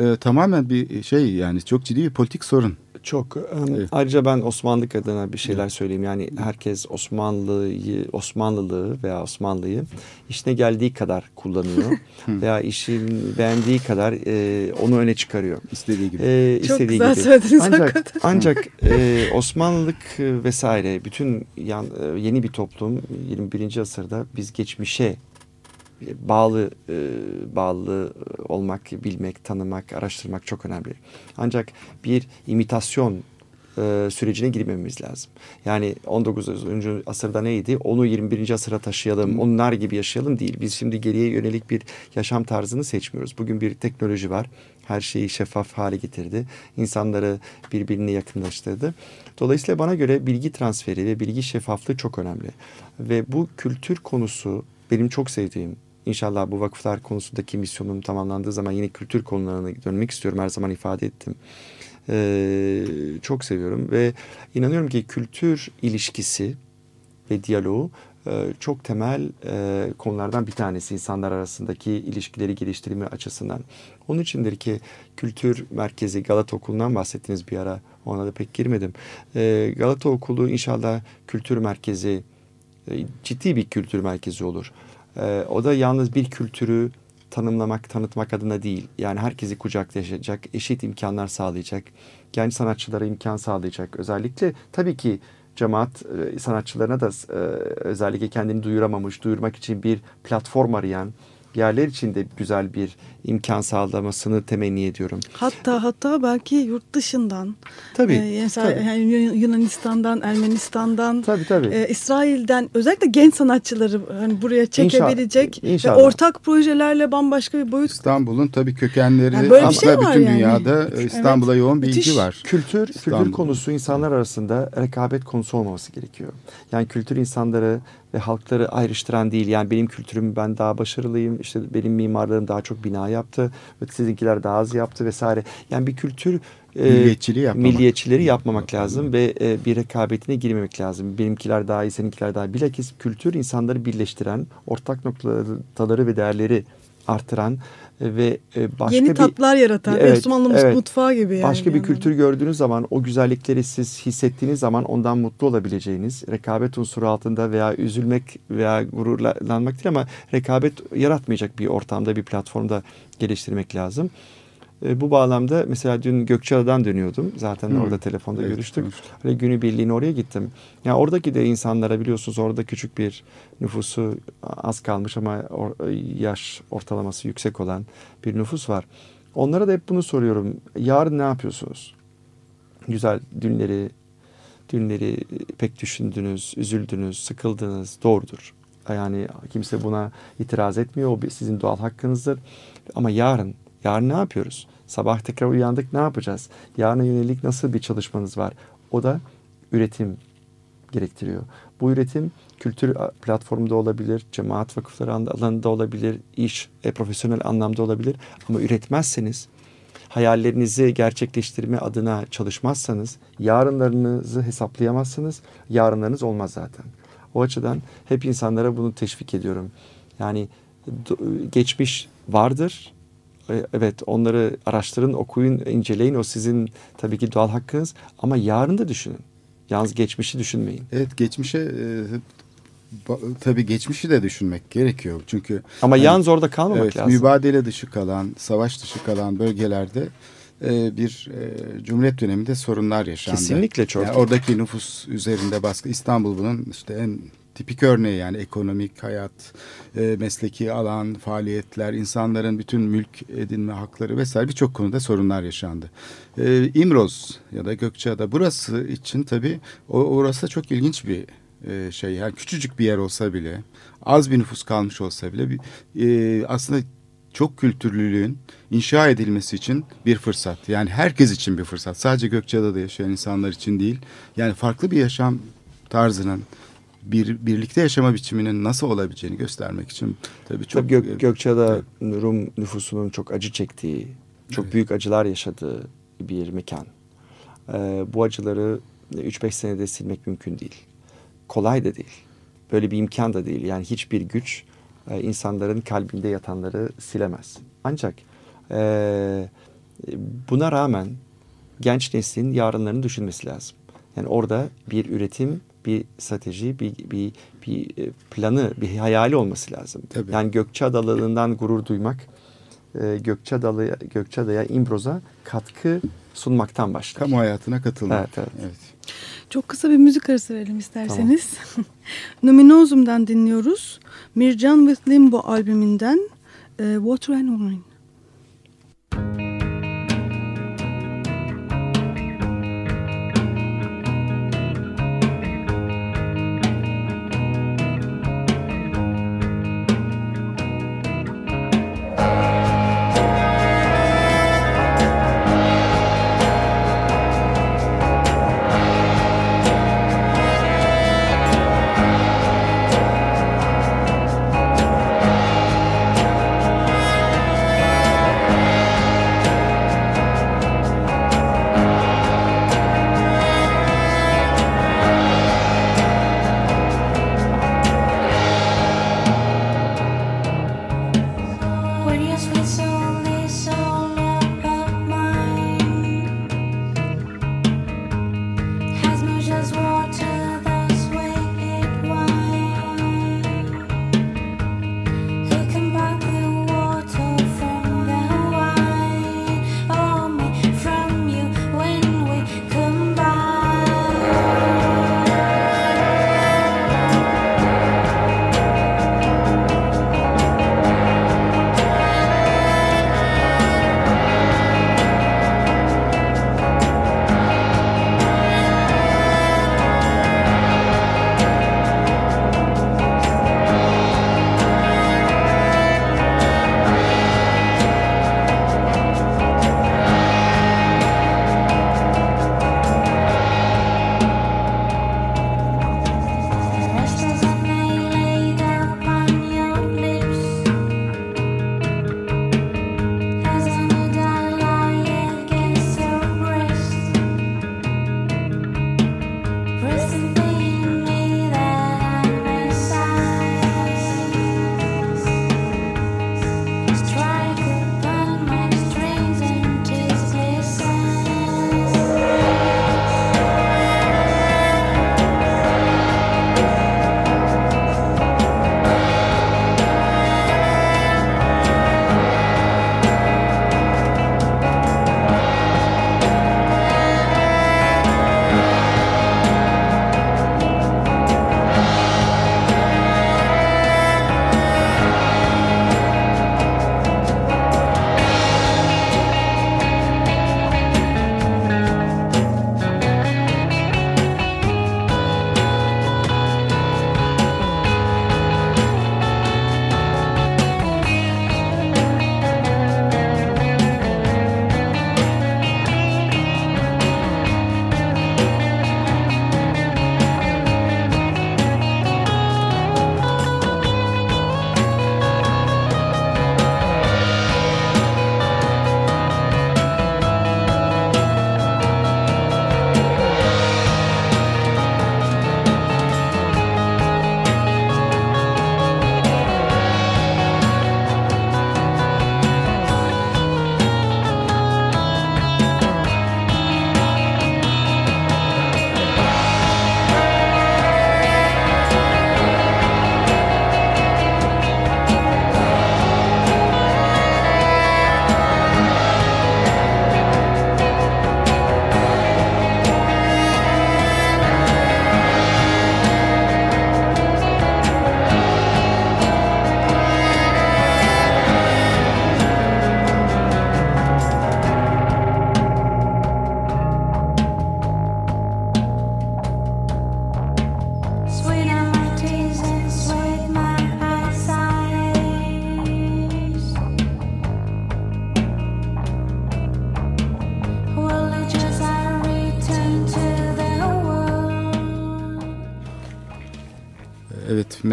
e, tamamen bir şey yani çok ciddi bir politik sorun. Çok. Evet. Ayrıca ben Osmanlı adına bir şeyler söyleyeyim. Yani herkes Osmanlı'yı, Osmanlılığı veya Osmanlı'yı işine geldiği kadar kullanıyor. veya işin beğendiği kadar e, onu öne çıkarıyor. İstediği gibi. E, Çok istediği güzel gibi. söylediniz ancak, hakikaten. Ancak e, Osmanlılık vesaire bütün yan, yeni bir toplum 21. asırda biz geçmişe bağlı e, bağlı olmak, bilmek, tanımak, araştırmak çok önemli. Ancak bir imitasyon e, sürecine girmememiz lazım. Yani 19. asırda neydi? Onu 21. asıra taşıyalım, onlar gibi yaşayalım değil. Biz şimdi geriye yönelik bir yaşam tarzını seçmiyoruz. Bugün bir teknoloji var. Her şeyi şeffaf hale getirdi. İnsanları birbirine yakınlaştırdı. Dolayısıyla bana göre bilgi transferi ve bilgi şeffaflığı çok önemli. Ve bu kültür konusu benim çok sevdiğim İnşallah bu vakıflar konusundaki misyonum tamamlandığı zaman yine kültür konularına dönmek istiyorum. Her zaman ifade ettim. Ee, çok seviyorum ve inanıyorum ki kültür ilişkisi ve diyaloğu e, çok temel e, konulardan bir tanesi insanlar arasındaki ilişkileri geliştirme açısından. Onun içindir ki kültür merkezi Galata Okulu'ndan bahsettiniz bir ara ona da pek girmedim. E, Galata Okulu inşallah kültür merkezi ciddi bir kültür merkezi olur. E, o da yalnız bir kültürü tanımlamak, tanıtmak adına değil. Yani herkesi kucaklaşacak, eşit imkanlar sağlayacak, genç sanatçılara imkan sağlayacak. Özellikle tabii ki cemaat e, sanatçılarına da e, özellikle kendini duyuramamış, duyurmak için bir platform arayan, yerler için de güzel bir imkan sağlamasını temenni ediyorum. Hatta hatta belki yurt dışından. Tabii. E, mesela tabii. Yani Yunanistan'dan, Ermenistan'dan, tabii, tabii. E, İsrail'den özellikle genç sanatçıları hani buraya çekebilecek İnşallah. İnşallah. ve ortak projelerle bambaşka bir boyut. İstanbul'un tabii kökenleri yani böyle bir şey var bütün yani. dünyada e, İstanbul'a evet. yoğun bir ilgi var. Kültür, İstanbul. kültür konusu insanlar arasında rekabet konusu olmaması gerekiyor. Yani kültür insanları ve halkları ayrıştıran değil. Yani benim kültürüm ben daha başarılıyım. İşte benim mimarlarım daha çok bina yaptı. Sizinkiler daha az yaptı vesaire. Yani bir kültür e, milliyetçiliği yapmamak. milliyetçileri yapmamak lazım ve e, bir rekabetine girmemek lazım. Benimkiler daha iyi, seninkiler daha iyi. Bilakis kültür insanları birleştiren, ortak noktaları ve değerleri artıran ve e, başka yeni bir, tatlar yaratan evet, Osmanlı evet, mutfağı gibi yani. Başka bir kültür gördüğünüz zaman o güzellikleri siz hissettiğiniz zaman ondan mutlu olabileceğiniz rekabet unsuru altında veya üzülmek veya gururlanmak değil ama rekabet yaratmayacak bir ortamda bir platformda geliştirmek lazım. E, bu bağlamda mesela dün Gökçeada'dan dönüyordum. Zaten hmm. orada telefonda evet, görüştük. Hani günü birliğine oraya gittim. Yani oradaki de insanlara biliyorsunuz orada küçük bir nüfusu az kalmış ama or, yaş ortalaması yüksek olan bir nüfus var. Onlara da hep bunu soruyorum. Yarın ne yapıyorsunuz? Güzel dünleri dünleri pek düşündünüz, üzüldünüz, sıkıldınız. Doğrudur. Yani kimse buna itiraz etmiyor. O sizin doğal hakkınızdır. Ama yarın Yarın ne yapıyoruz? Sabah tekrar uyandık ne yapacağız? Yarına yönelik nasıl bir çalışmanız var? O da üretim gerektiriyor. Bu üretim kültür platformunda olabilir, cemaat vakıfları alanında olabilir, iş, e, profesyonel anlamda olabilir. Ama üretmezseniz, hayallerinizi gerçekleştirme adına çalışmazsanız, yarınlarınızı hesaplayamazsınız, yarınlarınız olmaz zaten. O açıdan hep insanlara bunu teşvik ediyorum. Yani geçmiş vardır evet onları araştırın, okuyun, inceleyin. O sizin tabii ki doğal hakkınız. Ama yarın da düşünün. Yalnız geçmişi düşünmeyin. Evet geçmişe e, tabii geçmişi de düşünmek gerekiyor. Çünkü ama yani, yalnız orada kalmamak evet, lazım. Mübadele dışı kalan, savaş dışı kalan bölgelerde e, bir e, Cumhuriyet döneminde sorunlar yaşandı. Kesinlikle çok. Yani oradaki nüfus üzerinde baskı İstanbul bunun işte en tipik örneği yani ekonomik hayat, e, mesleki alan, faaliyetler, insanların bütün mülk edinme hakları vesaire birçok konuda sorunlar yaşandı. E, İmroz ya da Gökçeada burası için tabii o, orası çok ilginç bir e, şey. Yani küçücük bir yer olsa bile, az bir nüfus kalmış olsa bile bir, e, aslında çok kültürlülüğün inşa edilmesi için bir fırsat. Yani herkes için bir fırsat. Sadece Gökçeada'da yaşayan insanlar için değil. Yani farklı bir yaşam tarzının bir birlikte yaşama biçiminin nasıl olabileceğini göstermek için tabii çok tabii Gök, Gökçeada evet. Rum nüfusunun çok acı çektiği, çok evet. büyük acılar yaşadığı bir mekan. Ee, bu acıları 3-5 senede silmek mümkün değil. Kolay da değil. Böyle bir imkan da değil. Yani hiçbir güç e, insanların kalbinde yatanları silemez. Ancak e, buna rağmen genç neslin yarınlarını düşünmesi lazım. Yani orada bir üretim bir strateji, bir, bir, bir e, planı, bir hayali olması lazım. Tabii. Yani Gökçeadalılığından gurur duymak, Gökçeadalı'ya, Gökçeada'ya, İmbroz'a katkı sunmaktan başlar. Kamu hayatına katılmak. Evet, evet. evet. Çok kısa bir müzik arası verelim isterseniz. Tamam. Numinozum'dan dinliyoruz. Mircan with Limbo albümünden Water and Wine.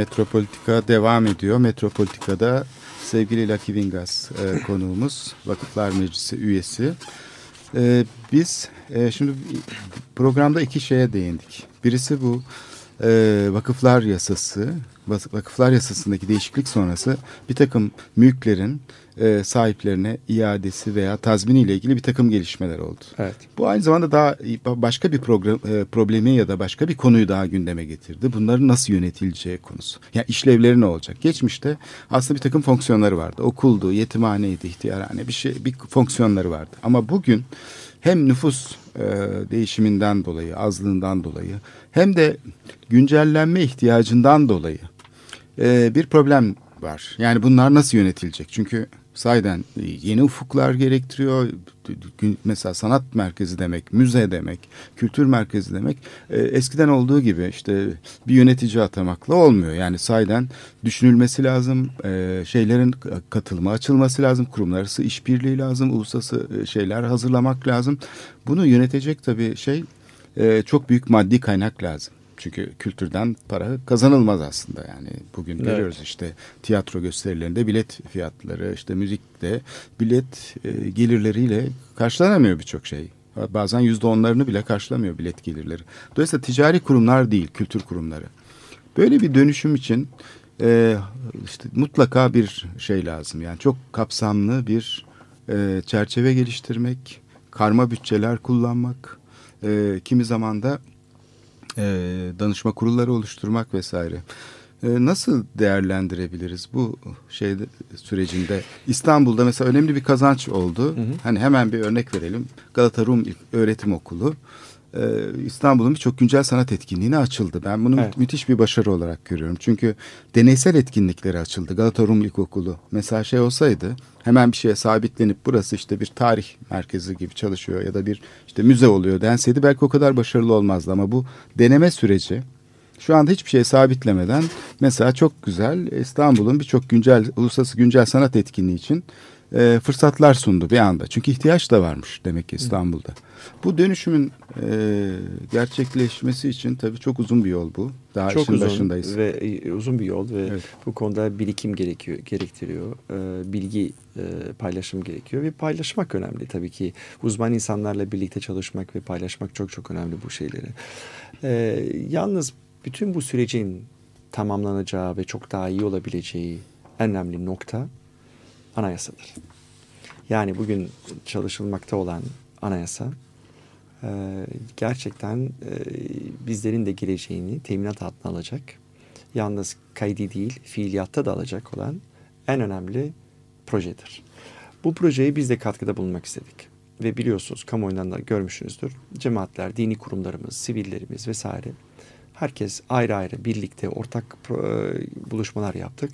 Metropolitika devam ediyor. Metropolitika'da sevgili Lucky Vingas e, konuğumuz, Vakıflar Meclisi üyesi. E, biz e, şimdi programda iki şeye değindik. Birisi bu e, vakıflar yasası, vakıflar yasasındaki değişiklik sonrası bir takım mülklerin e, sahiplerine iadesi veya tazmini ile ilgili bir takım gelişmeler oldu. Evet. Bu aynı zamanda daha başka bir program, e, problemi ya da başka bir konuyu daha gündeme getirdi. Bunların nasıl yönetileceği konusu. Yani işlevleri ne olacak? Geçmişte aslında bir takım fonksiyonları vardı. Okuldu, yetimhaneydi, ihtiyarhane bir şey bir fonksiyonları vardı. Ama bugün hem nüfus e, değişiminden dolayı, azlığından dolayı hem de güncellenme ihtiyacından dolayı e, bir problem var. Yani bunlar nasıl yönetilecek? Çünkü sayeden yeni ufuklar gerektiriyor. Mesela sanat merkezi demek, müze demek, kültür merkezi demek e, eskiden olduğu gibi işte bir yönetici atamakla olmuyor. Yani sayeden düşünülmesi lazım, e, şeylerin katılımı açılması lazım, kurumlar arası işbirliği lazım, uluslararası e, şeyler hazırlamak lazım. Bunu yönetecek tabii şey çok büyük maddi kaynak lazım. Çünkü kültürden para kazanılmaz aslında yani. Bugün evet. görüyoruz işte tiyatro gösterilerinde bilet fiyatları, işte müzikte bilet e, gelirleriyle karşılanamıyor birçok şey. Bazen yüzde onlarını bile karşılamıyor bilet gelirleri. Dolayısıyla ticari kurumlar değil, kültür kurumları. Böyle bir dönüşüm için e, işte mutlaka bir şey lazım. Yani çok kapsamlı bir e, çerçeve geliştirmek, karma bütçeler kullanmak, e, kimi zaman da e, danışma kurulları oluşturmak vesaire. E, nasıl değerlendirebiliriz bu şey sürecinde? İstanbul'da mesela önemli bir kazanç oldu. Hı hı. Hani hemen bir örnek verelim. Galata Rum Öğretim Okulu İstanbul'un birçok güncel sanat etkinliğine açıldı. Ben bunu evet. müthiş bir başarı olarak görüyorum. Çünkü deneysel etkinlikleri açıldı. Galata Rum İlkokulu mesela şey olsaydı hemen bir şeye sabitlenip burası işte bir tarih merkezi gibi çalışıyor ya da bir işte müze oluyor denseydi belki o kadar başarılı olmazdı ama bu deneme süreci şu anda hiçbir şey sabitlemeden mesela çok güzel İstanbul'un birçok güncel uluslararası güncel sanat etkinliği için e, fırsatlar sundu bir anda. Çünkü ihtiyaç da varmış demek ki İstanbul'da. Bu dönüşümün e, gerçekleşmesi için tabii çok uzun bir yol bu. Daha çok işin uzun başındayız. ve e, uzun bir yol ve evet. bu konuda birikim gerekiyor, gerektiriyor. E, bilgi e, paylaşım gerekiyor ve paylaşmak önemli tabii ki. Uzman insanlarla birlikte çalışmak ve paylaşmak çok çok önemli bu şeyleri. E, yalnız bütün bu sürecin tamamlanacağı ve çok daha iyi olabileceği en önemli nokta anayasadır. Yani bugün çalışılmakta olan anayasa e, gerçekten e, bizlerin de geleceğini teminat altına alacak. Yalnız kaydi değil, fiiliyatta da alacak olan en önemli projedir. Bu projeye biz de katkıda bulunmak istedik. Ve biliyorsunuz kamuoyundan da görmüşsünüzdür. Cemaatler, dini kurumlarımız, sivillerimiz vesaire herkes ayrı ayrı birlikte ortak e, buluşmalar yaptık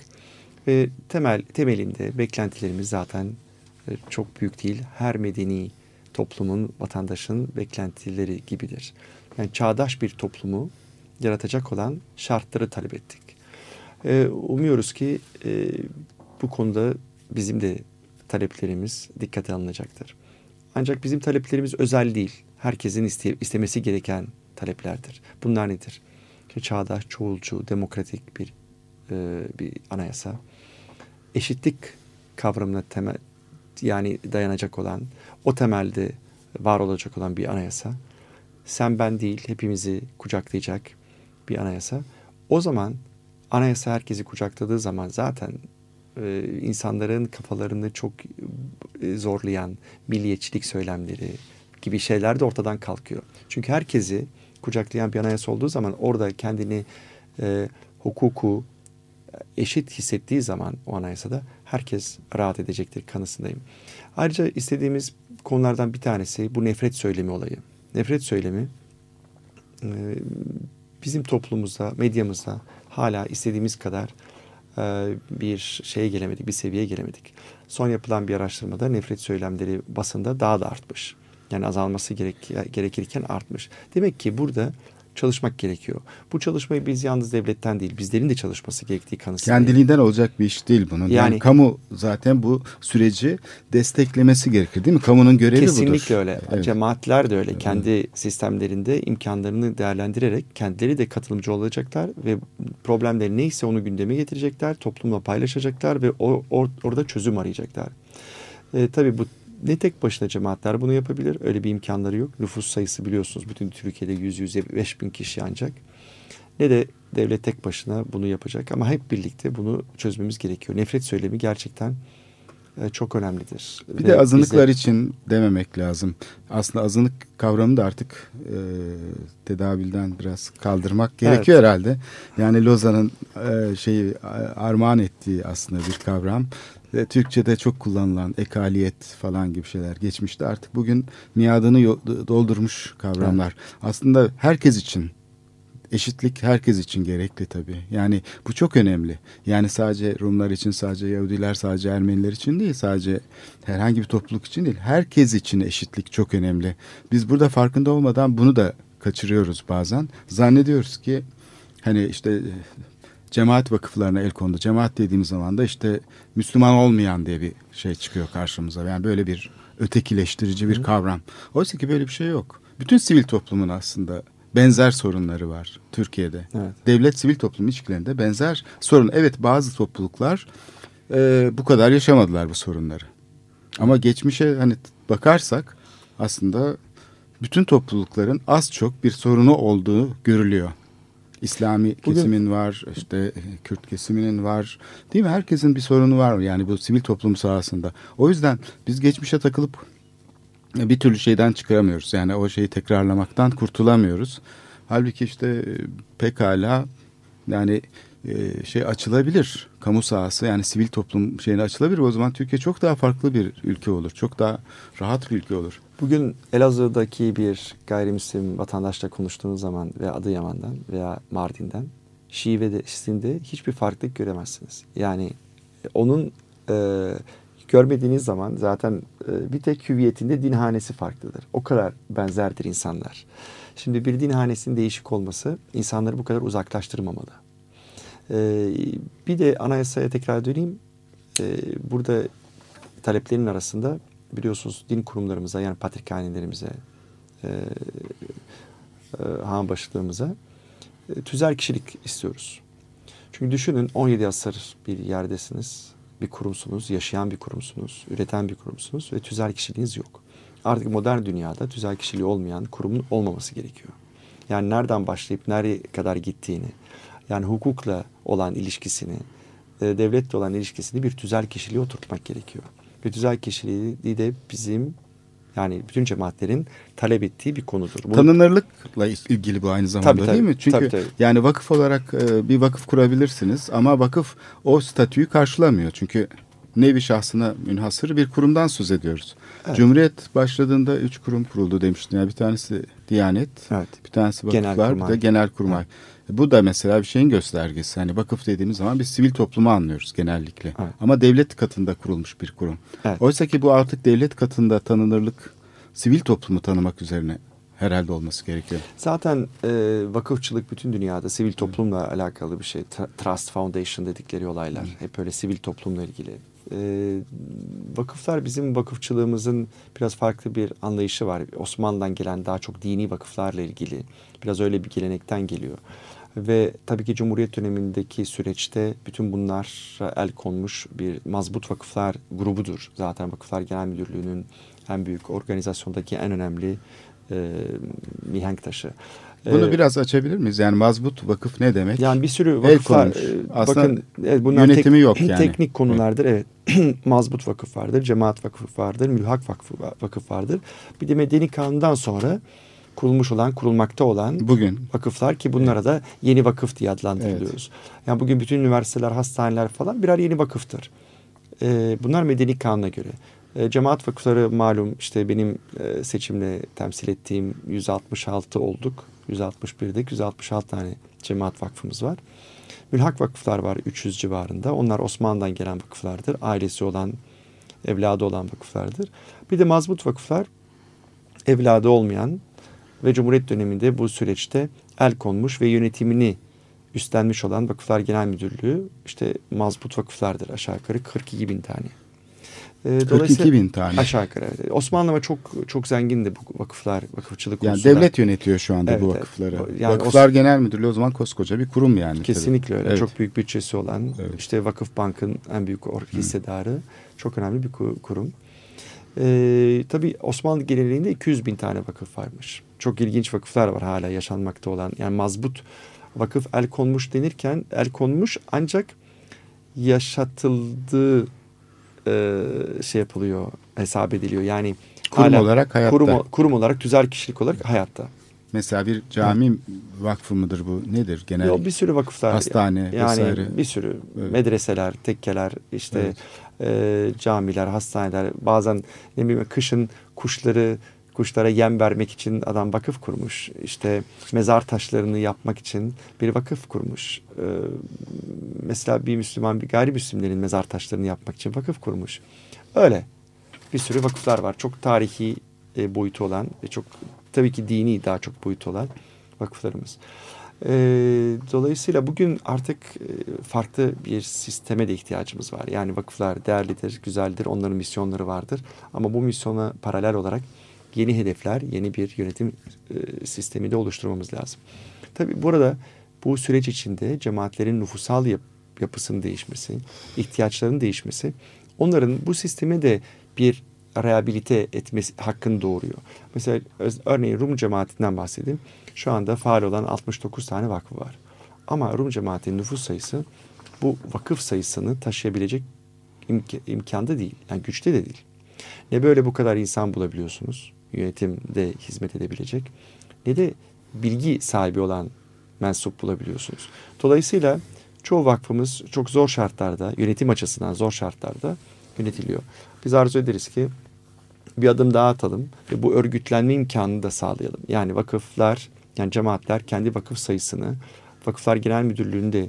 ve temel temelinde beklentilerimiz zaten e, çok büyük değil. Her medeni toplumun, vatandaşın beklentileri gibidir. Yani çağdaş bir toplumu yaratacak olan şartları talep ettik. Ee, umuyoruz ki e, bu konuda bizim de taleplerimiz dikkate alınacaktır. Ancak bizim taleplerimiz özel değil. Herkesin iste, istemesi gereken taleplerdir. Bunlar nedir? Çağdaş, çoğulcu, demokratik bir e, bir anayasa eşitlik kavramına temel yani dayanacak olan o temelde var olacak olan bir anayasa sen ben değil hepimizi kucaklayacak bir anayasa o zaman anayasa herkesi kucakladığı zaman zaten e, insanların kafalarını çok e, zorlayan milliyetçilik söylemleri gibi şeyler de ortadan kalkıyor. Çünkü herkesi kucaklayan bir anayasa olduğu zaman orada kendini e, hukuku, eşit hissettiği zaman o anayasada herkes rahat edecektir kanısındayım. Ayrıca istediğimiz konulardan bir tanesi bu nefret söylemi olayı. Nefret söylemi bizim toplumumuzda, medyamızda hala istediğimiz kadar bir şeye gelemedik, bir seviyeye gelemedik. Son yapılan bir araştırmada nefret söylemleri basında daha da artmış. Yani azalması gerek, gerekirken artmış. Demek ki burada çalışmak gerekiyor. Bu çalışmayı biz yalnız devletten değil, bizlerin de çalışması gerektiği kanısındayım. Kendiliğinden olacak bir iş değil bunun. Yani, Yani- kamu zaten bu süreci desteklemesi gerekir değil mi? Kamunun görevi budur. Kesinlikle öyle. Evet. Cemaatler de öyle. Kendi sistemlerinde imkanlarını değerlendirerek kendileri de katılımcı olacaklar ve problemleri neyse onu gündeme getirecekler, toplumla paylaşacaklar ve o, or- orada çözüm arayacaklar. E, tabii bu ne tek başına cemaatler bunu yapabilir. Öyle bir imkanları yok. Nüfus sayısı biliyorsunuz bütün Türkiye'de 100-105 bin kişi ancak. Ne de devlet tek başına bunu yapacak ama hep birlikte bunu çözmemiz gerekiyor. Nefret söylemi gerçekten e, çok önemlidir. Bir Ve de azınlıklar bize- için dememek lazım. Aslında azınlık kavramını da artık e, tedavülden biraz kaldırmak gerekiyor herhalde. Yani Lozan'ın e, şeyi armağan ettiği aslında bir kavram. Ve Türkçe'de çok kullanılan ekaliyet falan gibi şeyler geçmişte artık bugün miadını doldurmuş kavramlar. Aslında herkes için eşitlik herkes için gerekli tabii. Yani bu çok önemli. Yani sadece Rumlar için, sadece Yahudiler, sadece Ermeniler için değil, sadece herhangi bir topluluk için değil. Herkes için eşitlik çok önemli. Biz burada farkında olmadan bunu da kaçırıyoruz bazen. Zannediyoruz ki hani işte cemaat vakıflarına el kondu. Cemaat dediğimiz zaman da işte Müslüman olmayan diye bir şey çıkıyor karşımıza. Yani böyle bir ötekileştirici bir kavram. Oysa ki böyle bir şey yok. Bütün sivil toplumun aslında benzer sorunları var Türkiye'de. Evet. Devlet sivil toplum ilişkilerinde benzer sorun. Evet bazı topluluklar e, bu kadar yaşamadılar bu sorunları. Ama geçmişe hani bakarsak aslında bütün toplulukların az çok bir sorunu olduğu görülüyor. İslami Bugün- kesimin var, işte Kürt kesiminin var. Değil mi? Herkesin bir sorunu var yani bu sivil toplum sahasında. O yüzden biz geçmişe takılıp e, bir türlü şeyden çıkaramıyoruz. Yani o şeyi tekrarlamaktan kurtulamıyoruz. Halbuki işte e, pekala yani şey açılabilir. Kamu sahası yani sivil toplum şeyine açılabilir. O zaman Türkiye çok daha farklı bir ülke olur. Çok daha rahat bir ülke olur. Bugün Elazığ'daki bir gayrimüslim vatandaşla konuştuğunuz zaman veya Adıyaman'dan veya Mardin'den şivesinde hiçbir farklılık göremezsiniz. Yani onun e, görmediğiniz zaman zaten e, bir tek hüviyetinde dinhanesi farklıdır. O kadar benzerdir insanlar. Şimdi bir dinhanesinin değişik olması insanları bu kadar uzaklaştırmamalı. E, bir de anayasaya tekrar döneyim. E, burada taleplerin arasında biliyorsunuz din kurumlarımıza yani patrikhanelerimize, e, e, han başlığımıza e, tüzel kişilik istiyoruz. Çünkü düşünün 17 asır bir yerdesiniz, bir kurumsunuz, yaşayan bir kurumsunuz, üreten bir kurumsunuz ve tüzel kişiliğiniz yok. Artık modern dünyada tüzel kişiliği olmayan kurumun olmaması gerekiyor. Yani nereden başlayıp nereye kadar gittiğini, yani hukukla olan ilişkisini, e, devletle olan ilişkisini bir tüzel kişiliğe oturtmak gerekiyor. Ve tüzel kişiliği de bizim yani bütün cemaatlerin talep ettiği bir konudur. Bunu- Tanınırlıkla ilgili bu aynı zamanda Tabii, tabii. değil mi? Çünkü Tabii, tabii. yani vakıf olarak e, bir vakıf kurabilirsiniz ama vakıf o statüyü karşılamıyor. Çünkü nevi şahsına münhasır bir kurumdan söz ediyoruz. Evet. Cumhuriyet başladığında üç kurum kuruldu demiştin. Yani bir tanesi Diyanet, Evet. bir tanesi vakıflar, bir de genelkurmay. Bu da mesela bir şeyin göstergesi. Hani vakıf dediğimiz zaman biz sivil toplumu anlıyoruz genellikle. Evet. Ama devlet katında kurulmuş bir kurum. Evet. Oysa ki bu artık devlet katında tanınırlık, sivil toplumu tanımak üzerine herhalde olması gerekiyor. Zaten e, vakıfçılık bütün dünyada sivil toplumla alakalı bir şey. Trust Foundation dedikleri olaylar. Hep öyle sivil toplumla ilgili. E, vakıflar bizim vakıfçılığımızın biraz farklı bir anlayışı var. Osmanlı'dan gelen daha çok dini vakıflarla ilgili. Biraz öyle bir gelenekten geliyor. Ve tabii ki Cumhuriyet dönemindeki süreçte bütün bunlara el konmuş bir mazbut vakıflar grubudur. Zaten Vakıflar Genel Müdürlüğü'nün en büyük organizasyondaki en önemli e, mihenk taşı. Bunu Ee, biraz açabilir miyiz? Yani mazbut vakıf ne demek? yani bir sürü vakıflar konmuş. e, Aslında bakın evet, bunlar yönetimi yok yani. Teknik konulardır evet. Mazbut vakıf vardır, cemaat vakıf vardır, mülhak vakfı vakıf vardır. Bir de medeni kanundan sonra kurulmuş olan, kurulmakta olan Bugün vakıflar ki bunlara da yeni vakıf diye adlandırılıyoruz. Yani bugün bütün üniversiteler, hastaneler falan birer yeni vakıftır. Ee, bunlar medeni kanuna göre. Ee, cemaat vakıfları malum işte benim e, seçimle temsil ettiğim 166 olduk. 161'dik. 166 tane cemaat vakfımız var. Mülhak vakıflar var 300 civarında. Onlar Osmanlı'dan gelen vakıflardır. Ailesi olan, evladı olan vakıflardır. Bir de mazbut vakıflar evladı olmayan ve Cumhuriyet döneminde bu süreçte el konmuş ve yönetimini üstlenmiş olan Vakıflar Genel Müdürlüğü işte mazbut vakıflardır aşağı yukarı 42 bin tane. Ee, 42 bin tane. Aşağı yukarı. Evet. Osmanlı ama çok çok zengindi bu vakıflar, vakıfçılık Yani konusunda. devlet yönetiyor şu anda evet, bu vakıfları. Evet. Yani Vakıflar Os Genel Müdürlüğü o zaman koskoca bir kurum yani. Kesinlikle tabii. öyle. Evet. Çok büyük bütçesi olan evet. işte Vakıf Bank'ın en büyük hissedarı. Hı. Çok önemli bir kurum. Ee, tabii Osmanlı geleneğinde 200 bin tane vakıf varmış. Çok ilginç vakıflar var hala yaşanmakta olan. Yani mazbut vakıf el konmuş denirken el konmuş ancak yaşatıldığı e, şey yapılıyor, hesap ediliyor. Yani kurum hala, olarak hayatta. Kurum, kurum olarak, tüzel kişilik olarak hayatta. Mesela bir cami vakfı mıdır bu? Nedir genel? Yo, bir sürü vakıflar. Hastane yani vesaire. bir sürü evet. medreseler, tekkeler, işte evet. e, camiler, hastaneler. Bazen ne bileyim kışın kuşları kuşlara yem vermek için adam vakıf kurmuş. İşte mezar taşlarını yapmak için bir vakıf kurmuş. Ee, mesela bir Müslüman bir gayrimüslimlerin mezar taşlarını yapmak için vakıf kurmuş. Öyle bir sürü vakıflar var. Çok tarihi e, boyutu olan ve çok tabii ki dini daha çok boyutu olan vakıflarımız. E, dolayısıyla bugün artık e, farklı bir sisteme de ihtiyacımız var. Yani vakıflar değerlidir, güzeldir, onların misyonları vardır. Ama bu misyona paralel olarak yeni hedefler, yeni bir yönetim e, sistemi de oluşturmamız lazım. Tabii burada bu süreç içinde cemaatlerin nüfusal yap, yapısının değişmesi, ihtiyaçların değişmesi, onların bu sisteme de bir rehabilite etmesi hakkını doğuruyor. Mesela örneğin Rum cemaatinden bahsedeyim. Şu anda faal olan 69 tane vakfı var. Ama Rum cemaatinin nüfus sayısı bu vakıf sayısını taşıyabilecek imk- imkanda değil. Yani güçte de değil. Ne böyle bu kadar insan bulabiliyorsunuz yönetimde hizmet edebilecek ne de bilgi sahibi olan mensup bulabiliyorsunuz. Dolayısıyla çoğu vakfımız çok zor şartlarda, yönetim açısından zor şartlarda yönetiliyor. Biz arzu ederiz ki bir adım daha atalım ve bu örgütlenme imkanını da sağlayalım. Yani vakıflar, yani cemaatler kendi vakıf sayısını Vakıflar Genel Müdürlüğü'nde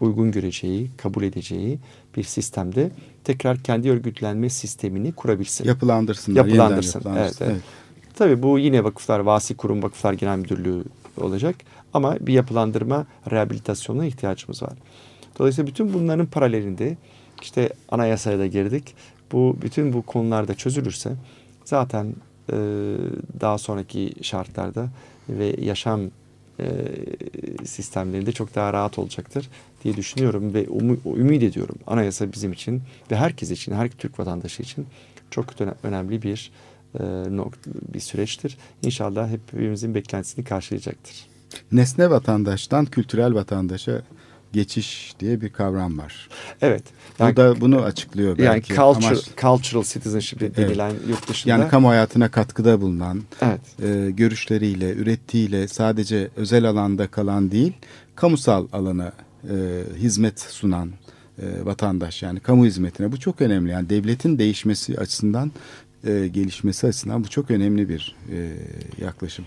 uygun göreceği, kabul edeceği bir sistemde tekrar kendi örgütlenme sistemini kurabilsin. Yapılandırsınlar. Yapılandırsın. Evet, evet. evet. Tabii bu yine vakıflar, vasi kurum, vakıflar genel müdürlüğü olacak. Ama bir yapılandırma, rehabilitasyona ihtiyacımız var. Dolayısıyla bütün bunların paralelinde işte anayasaya da girdik. Bu bütün bu konularda çözülürse zaten e, daha sonraki şartlarda ve yaşam sistemlerinde çok daha rahat olacaktır diye düşünüyorum ve um, ümit ediyorum. Anayasa bizim için ve herkes için, her Türk vatandaşı için çok önemli bir e, bir süreçtir. İnşallah hepimizin beklentisini karşılayacaktır. Nesne vatandaştan kültürel vatandaşa geçiş diye bir kavram var. Evet. Yani, Bu da bunu açıklıyor belki. Yani culture, Amaç, cultural citizenship denilen evet. yurt dışında. Yani kamu hayatına katkıda bulunan, evet. e, görüşleriyle, ürettiğiyle sadece özel alanda kalan değil, kamusal alana e, hizmet sunan e, vatandaş yani kamu hizmetine bu çok önemli. Yani devletin değişmesi açısından e, gelişmesi açısından bu çok önemli bir e, yaklaşım.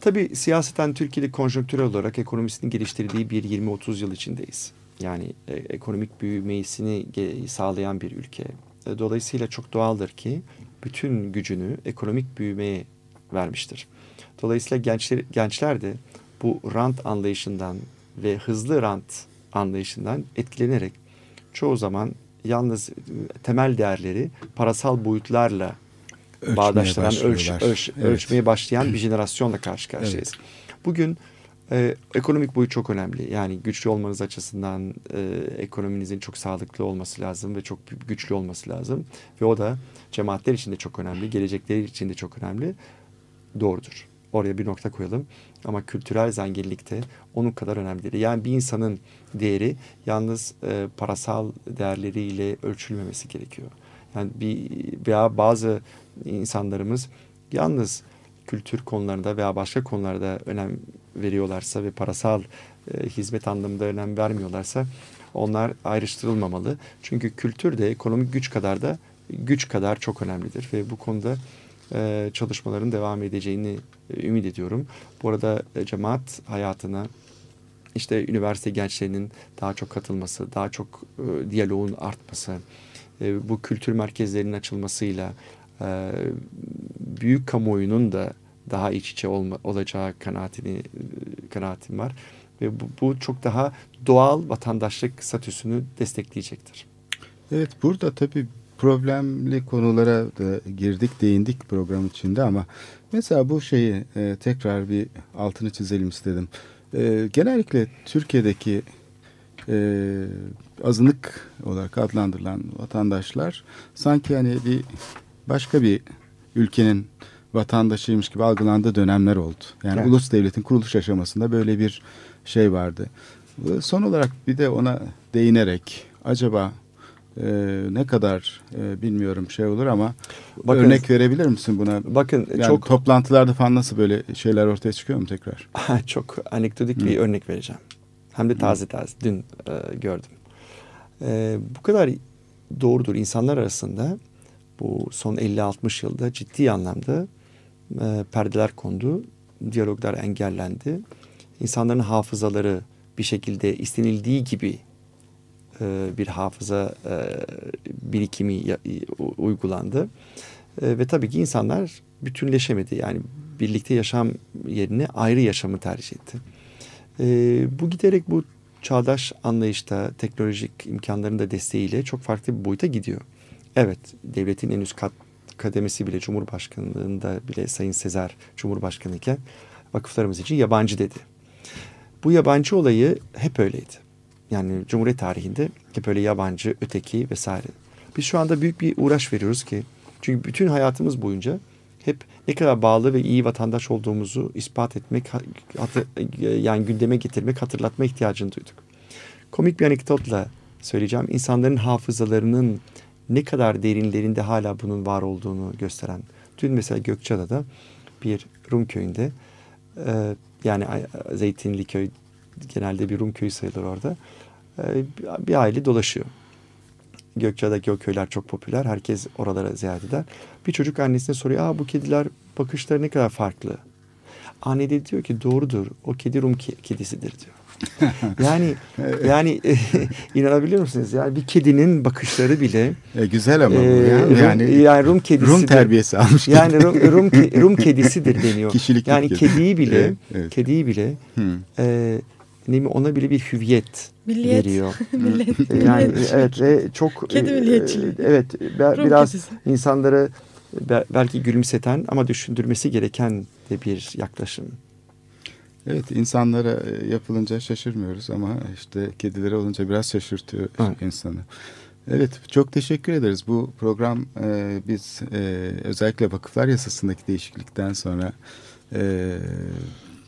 Tabii siyaseten Türkiye'de konjonktürel olarak ekonomisini geliştirdiği bir 20-30 yıl içindeyiz. Yani e, ekonomik büyümesini sağlayan bir ülke. E, dolayısıyla çok doğaldır ki bütün gücünü ekonomik büyümeye vermiştir. Dolayısıyla gençler, gençler de bu rant anlayışından ve hızlı rant anlayışından etkilenerek çoğu zaman yalnız temel değerleri parasal boyutlarla ölçmeye bağdaştıran, ölç, ölç, evet. ölçmeye başlayan bir jenerasyonla karşı karşıyayız. Evet. Bugün e, ekonomik boyut çok önemli. Yani güçlü olmanız açısından e, ekonominizin çok sağlıklı olması lazım ve çok güçlü olması lazım. Ve o da cemaatler için de çok önemli, gelecekleri için de çok önemli. Doğrudur. Oraya bir nokta koyalım. Ama kültürel zenginlikte onun kadar önemli değil. Yani bir insanın değeri yalnız e, parasal değerleriyle ölçülmemesi gerekiyor. Yani bir veya bazı insanlarımız yalnız kültür konularında veya başka konularda önem veriyorlarsa ve parasal e, hizmet anlamında önem vermiyorlarsa onlar ayrıştırılmamalı. Çünkü kültür de ekonomik güç kadar da güç kadar çok önemlidir ve bu konuda e, çalışmaların devam edeceğini e, ümit ediyorum. Bu arada e, cemaat hayatına işte üniversite gençlerinin daha çok katılması, daha çok e, diyaloğun artması, e, bu kültür merkezlerinin açılmasıyla e, büyük kamuoyunun da daha iç içe olma, olacağı kanaatini kanaatim var. Ve bu, bu çok daha doğal vatandaşlık statüsünü destekleyecektir. Evet burada tabii problemli konulara da girdik değindik program içinde ama mesela bu şeyi e, tekrar bir altını çizelim istedim. E, genellikle Türkiye'deki e, azınlık olarak adlandırılan vatandaşlar sanki hani bir başka bir ülkenin vatandaşıymış gibi algılandığı dönemler oldu. Yani evet. ulus devletin kuruluş aşamasında böyle bir şey vardı. Son olarak bir de ona değinerek acaba e, ne kadar e, bilmiyorum şey olur ama bakın, örnek verebilir misin buna? Bakın yani çok toplantılarda falan nasıl böyle şeyler ortaya çıkıyor mu tekrar? çok anekdotik Hı. bir örnek vereceğim. Hem de taze taze dün e, gördüm. E, bu kadar doğrudur insanlar arasında bu son 50-60 yılda ciddi anlamda e, perdeler kondu, diyaloglar engellendi. İnsanların hafızaları bir şekilde istenildiği gibi e, bir hafıza e, birikimi uygulandı. E, ve tabii ki insanlar bütünleşemedi. Yani birlikte yaşam yerine ayrı yaşamı tercih etti. Bu giderek bu çağdaş anlayışta teknolojik imkanların da desteğiyle çok farklı bir boyuta gidiyor. Evet, devletin en üst kat, kademesi bile Cumhurbaşkanlığında bile Sayın Sezer Cumhurbaşkanı iken vakıflarımız için yabancı dedi. Bu yabancı olayı hep öyleydi. Yani Cumhuriyet tarihinde hep öyle yabancı, öteki vesaire. Biz şu anda büyük bir uğraş veriyoruz ki çünkü bütün hayatımız boyunca hep ne kadar bağlı ve iyi vatandaş olduğumuzu ispat etmek, yani gündeme getirmek, hatırlatma ihtiyacını duyduk. Komik bir anekdotla söyleyeceğim. İnsanların hafızalarının ne kadar derinlerinde hala bunun var olduğunu gösteren. Dün mesela Gökçeada'da bir Rum köyünde e, yani Zeytinli köy genelde bir Rum köyü sayılır orada. E, bir aile dolaşıyor. Gökçeada'daki o köyler çok popüler. Herkes oralara ziyaret eder. Bir çocuk annesine soruyor. Aa bu kediler bakışları ne kadar farklı. Anne de diyor ki doğrudur. O kedi Rum kedisidir diyor. yani yani inanabiliyor musunuz? Yani bir kedinin bakışları bile e, güzel ama e, yani, yani yani Rum kedisi Rum terbiyesi almış. Yani Rum Rum, Rum kedisidir deniyor. Kişilik yani kedi. kediyi bile evet, evet. kediyi bile hmm. e, ne mi ona bile bir hüviyet Milliyet. veriyor. Millet, yani milliyetçilik. evet e, çok kedi milliyetçiliği. E, evet Rum biraz kedisi. insanları belki gülümseten ama düşündürmesi gereken de bir yaklaşım. Evet insanlara e, yapılınca şaşırmıyoruz ama işte kedilere olunca biraz şaşırtıyor evet. insanı. Evet çok teşekkür ederiz. Bu program e, biz e, özellikle vakıflar yasasındaki değişiklikten sonra e,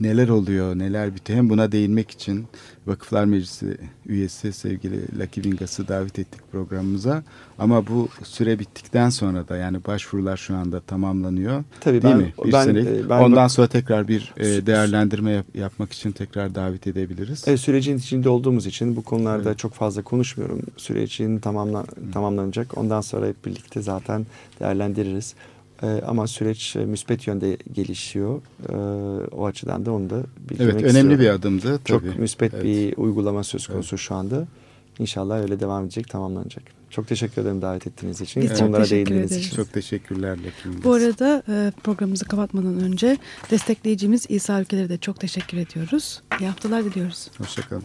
neler oluyor, neler bitiyor. Hem buna değinmek için Vakıflar Meclisi üyesi sevgili Lucky Vingas'ı davet ettik programımıza. Ama bu süre bittikten sonra da yani başvurular şu anda tamamlanıyor. Tabii Değil ben, mi? Bir ben, senelik. E, ben, Ondan sonra tekrar bir e, değerlendirme yap, yapmak için tekrar davet edebiliriz. E, sürecin içinde olduğumuz için bu konularda evet. çok fazla konuşmuyorum. Sürecin tamamla, tamamlanacak. Ondan sonra hep birlikte zaten değerlendiririz. E, ama süreç e, müspet yönde gelişiyor. E, o açıdan da onu da bildirmek Evet önemli istiyorum. bir adımdı. Tabii. Çok müspet evet. bir uygulama söz konusu evet. şu anda. İnşallah öyle devam edecek, tamamlanacak. Çok teşekkür ederim davet ettiğiniz için. Biz evet. Onlara değindiğiniz için. Çok teşekkürler. Lekimiz. Bu arada e, programımızı kapatmadan önce destekleyicimiz İsa Ülkeleri de çok teşekkür ediyoruz. İyi haftalar diliyoruz. Hoşçakalın.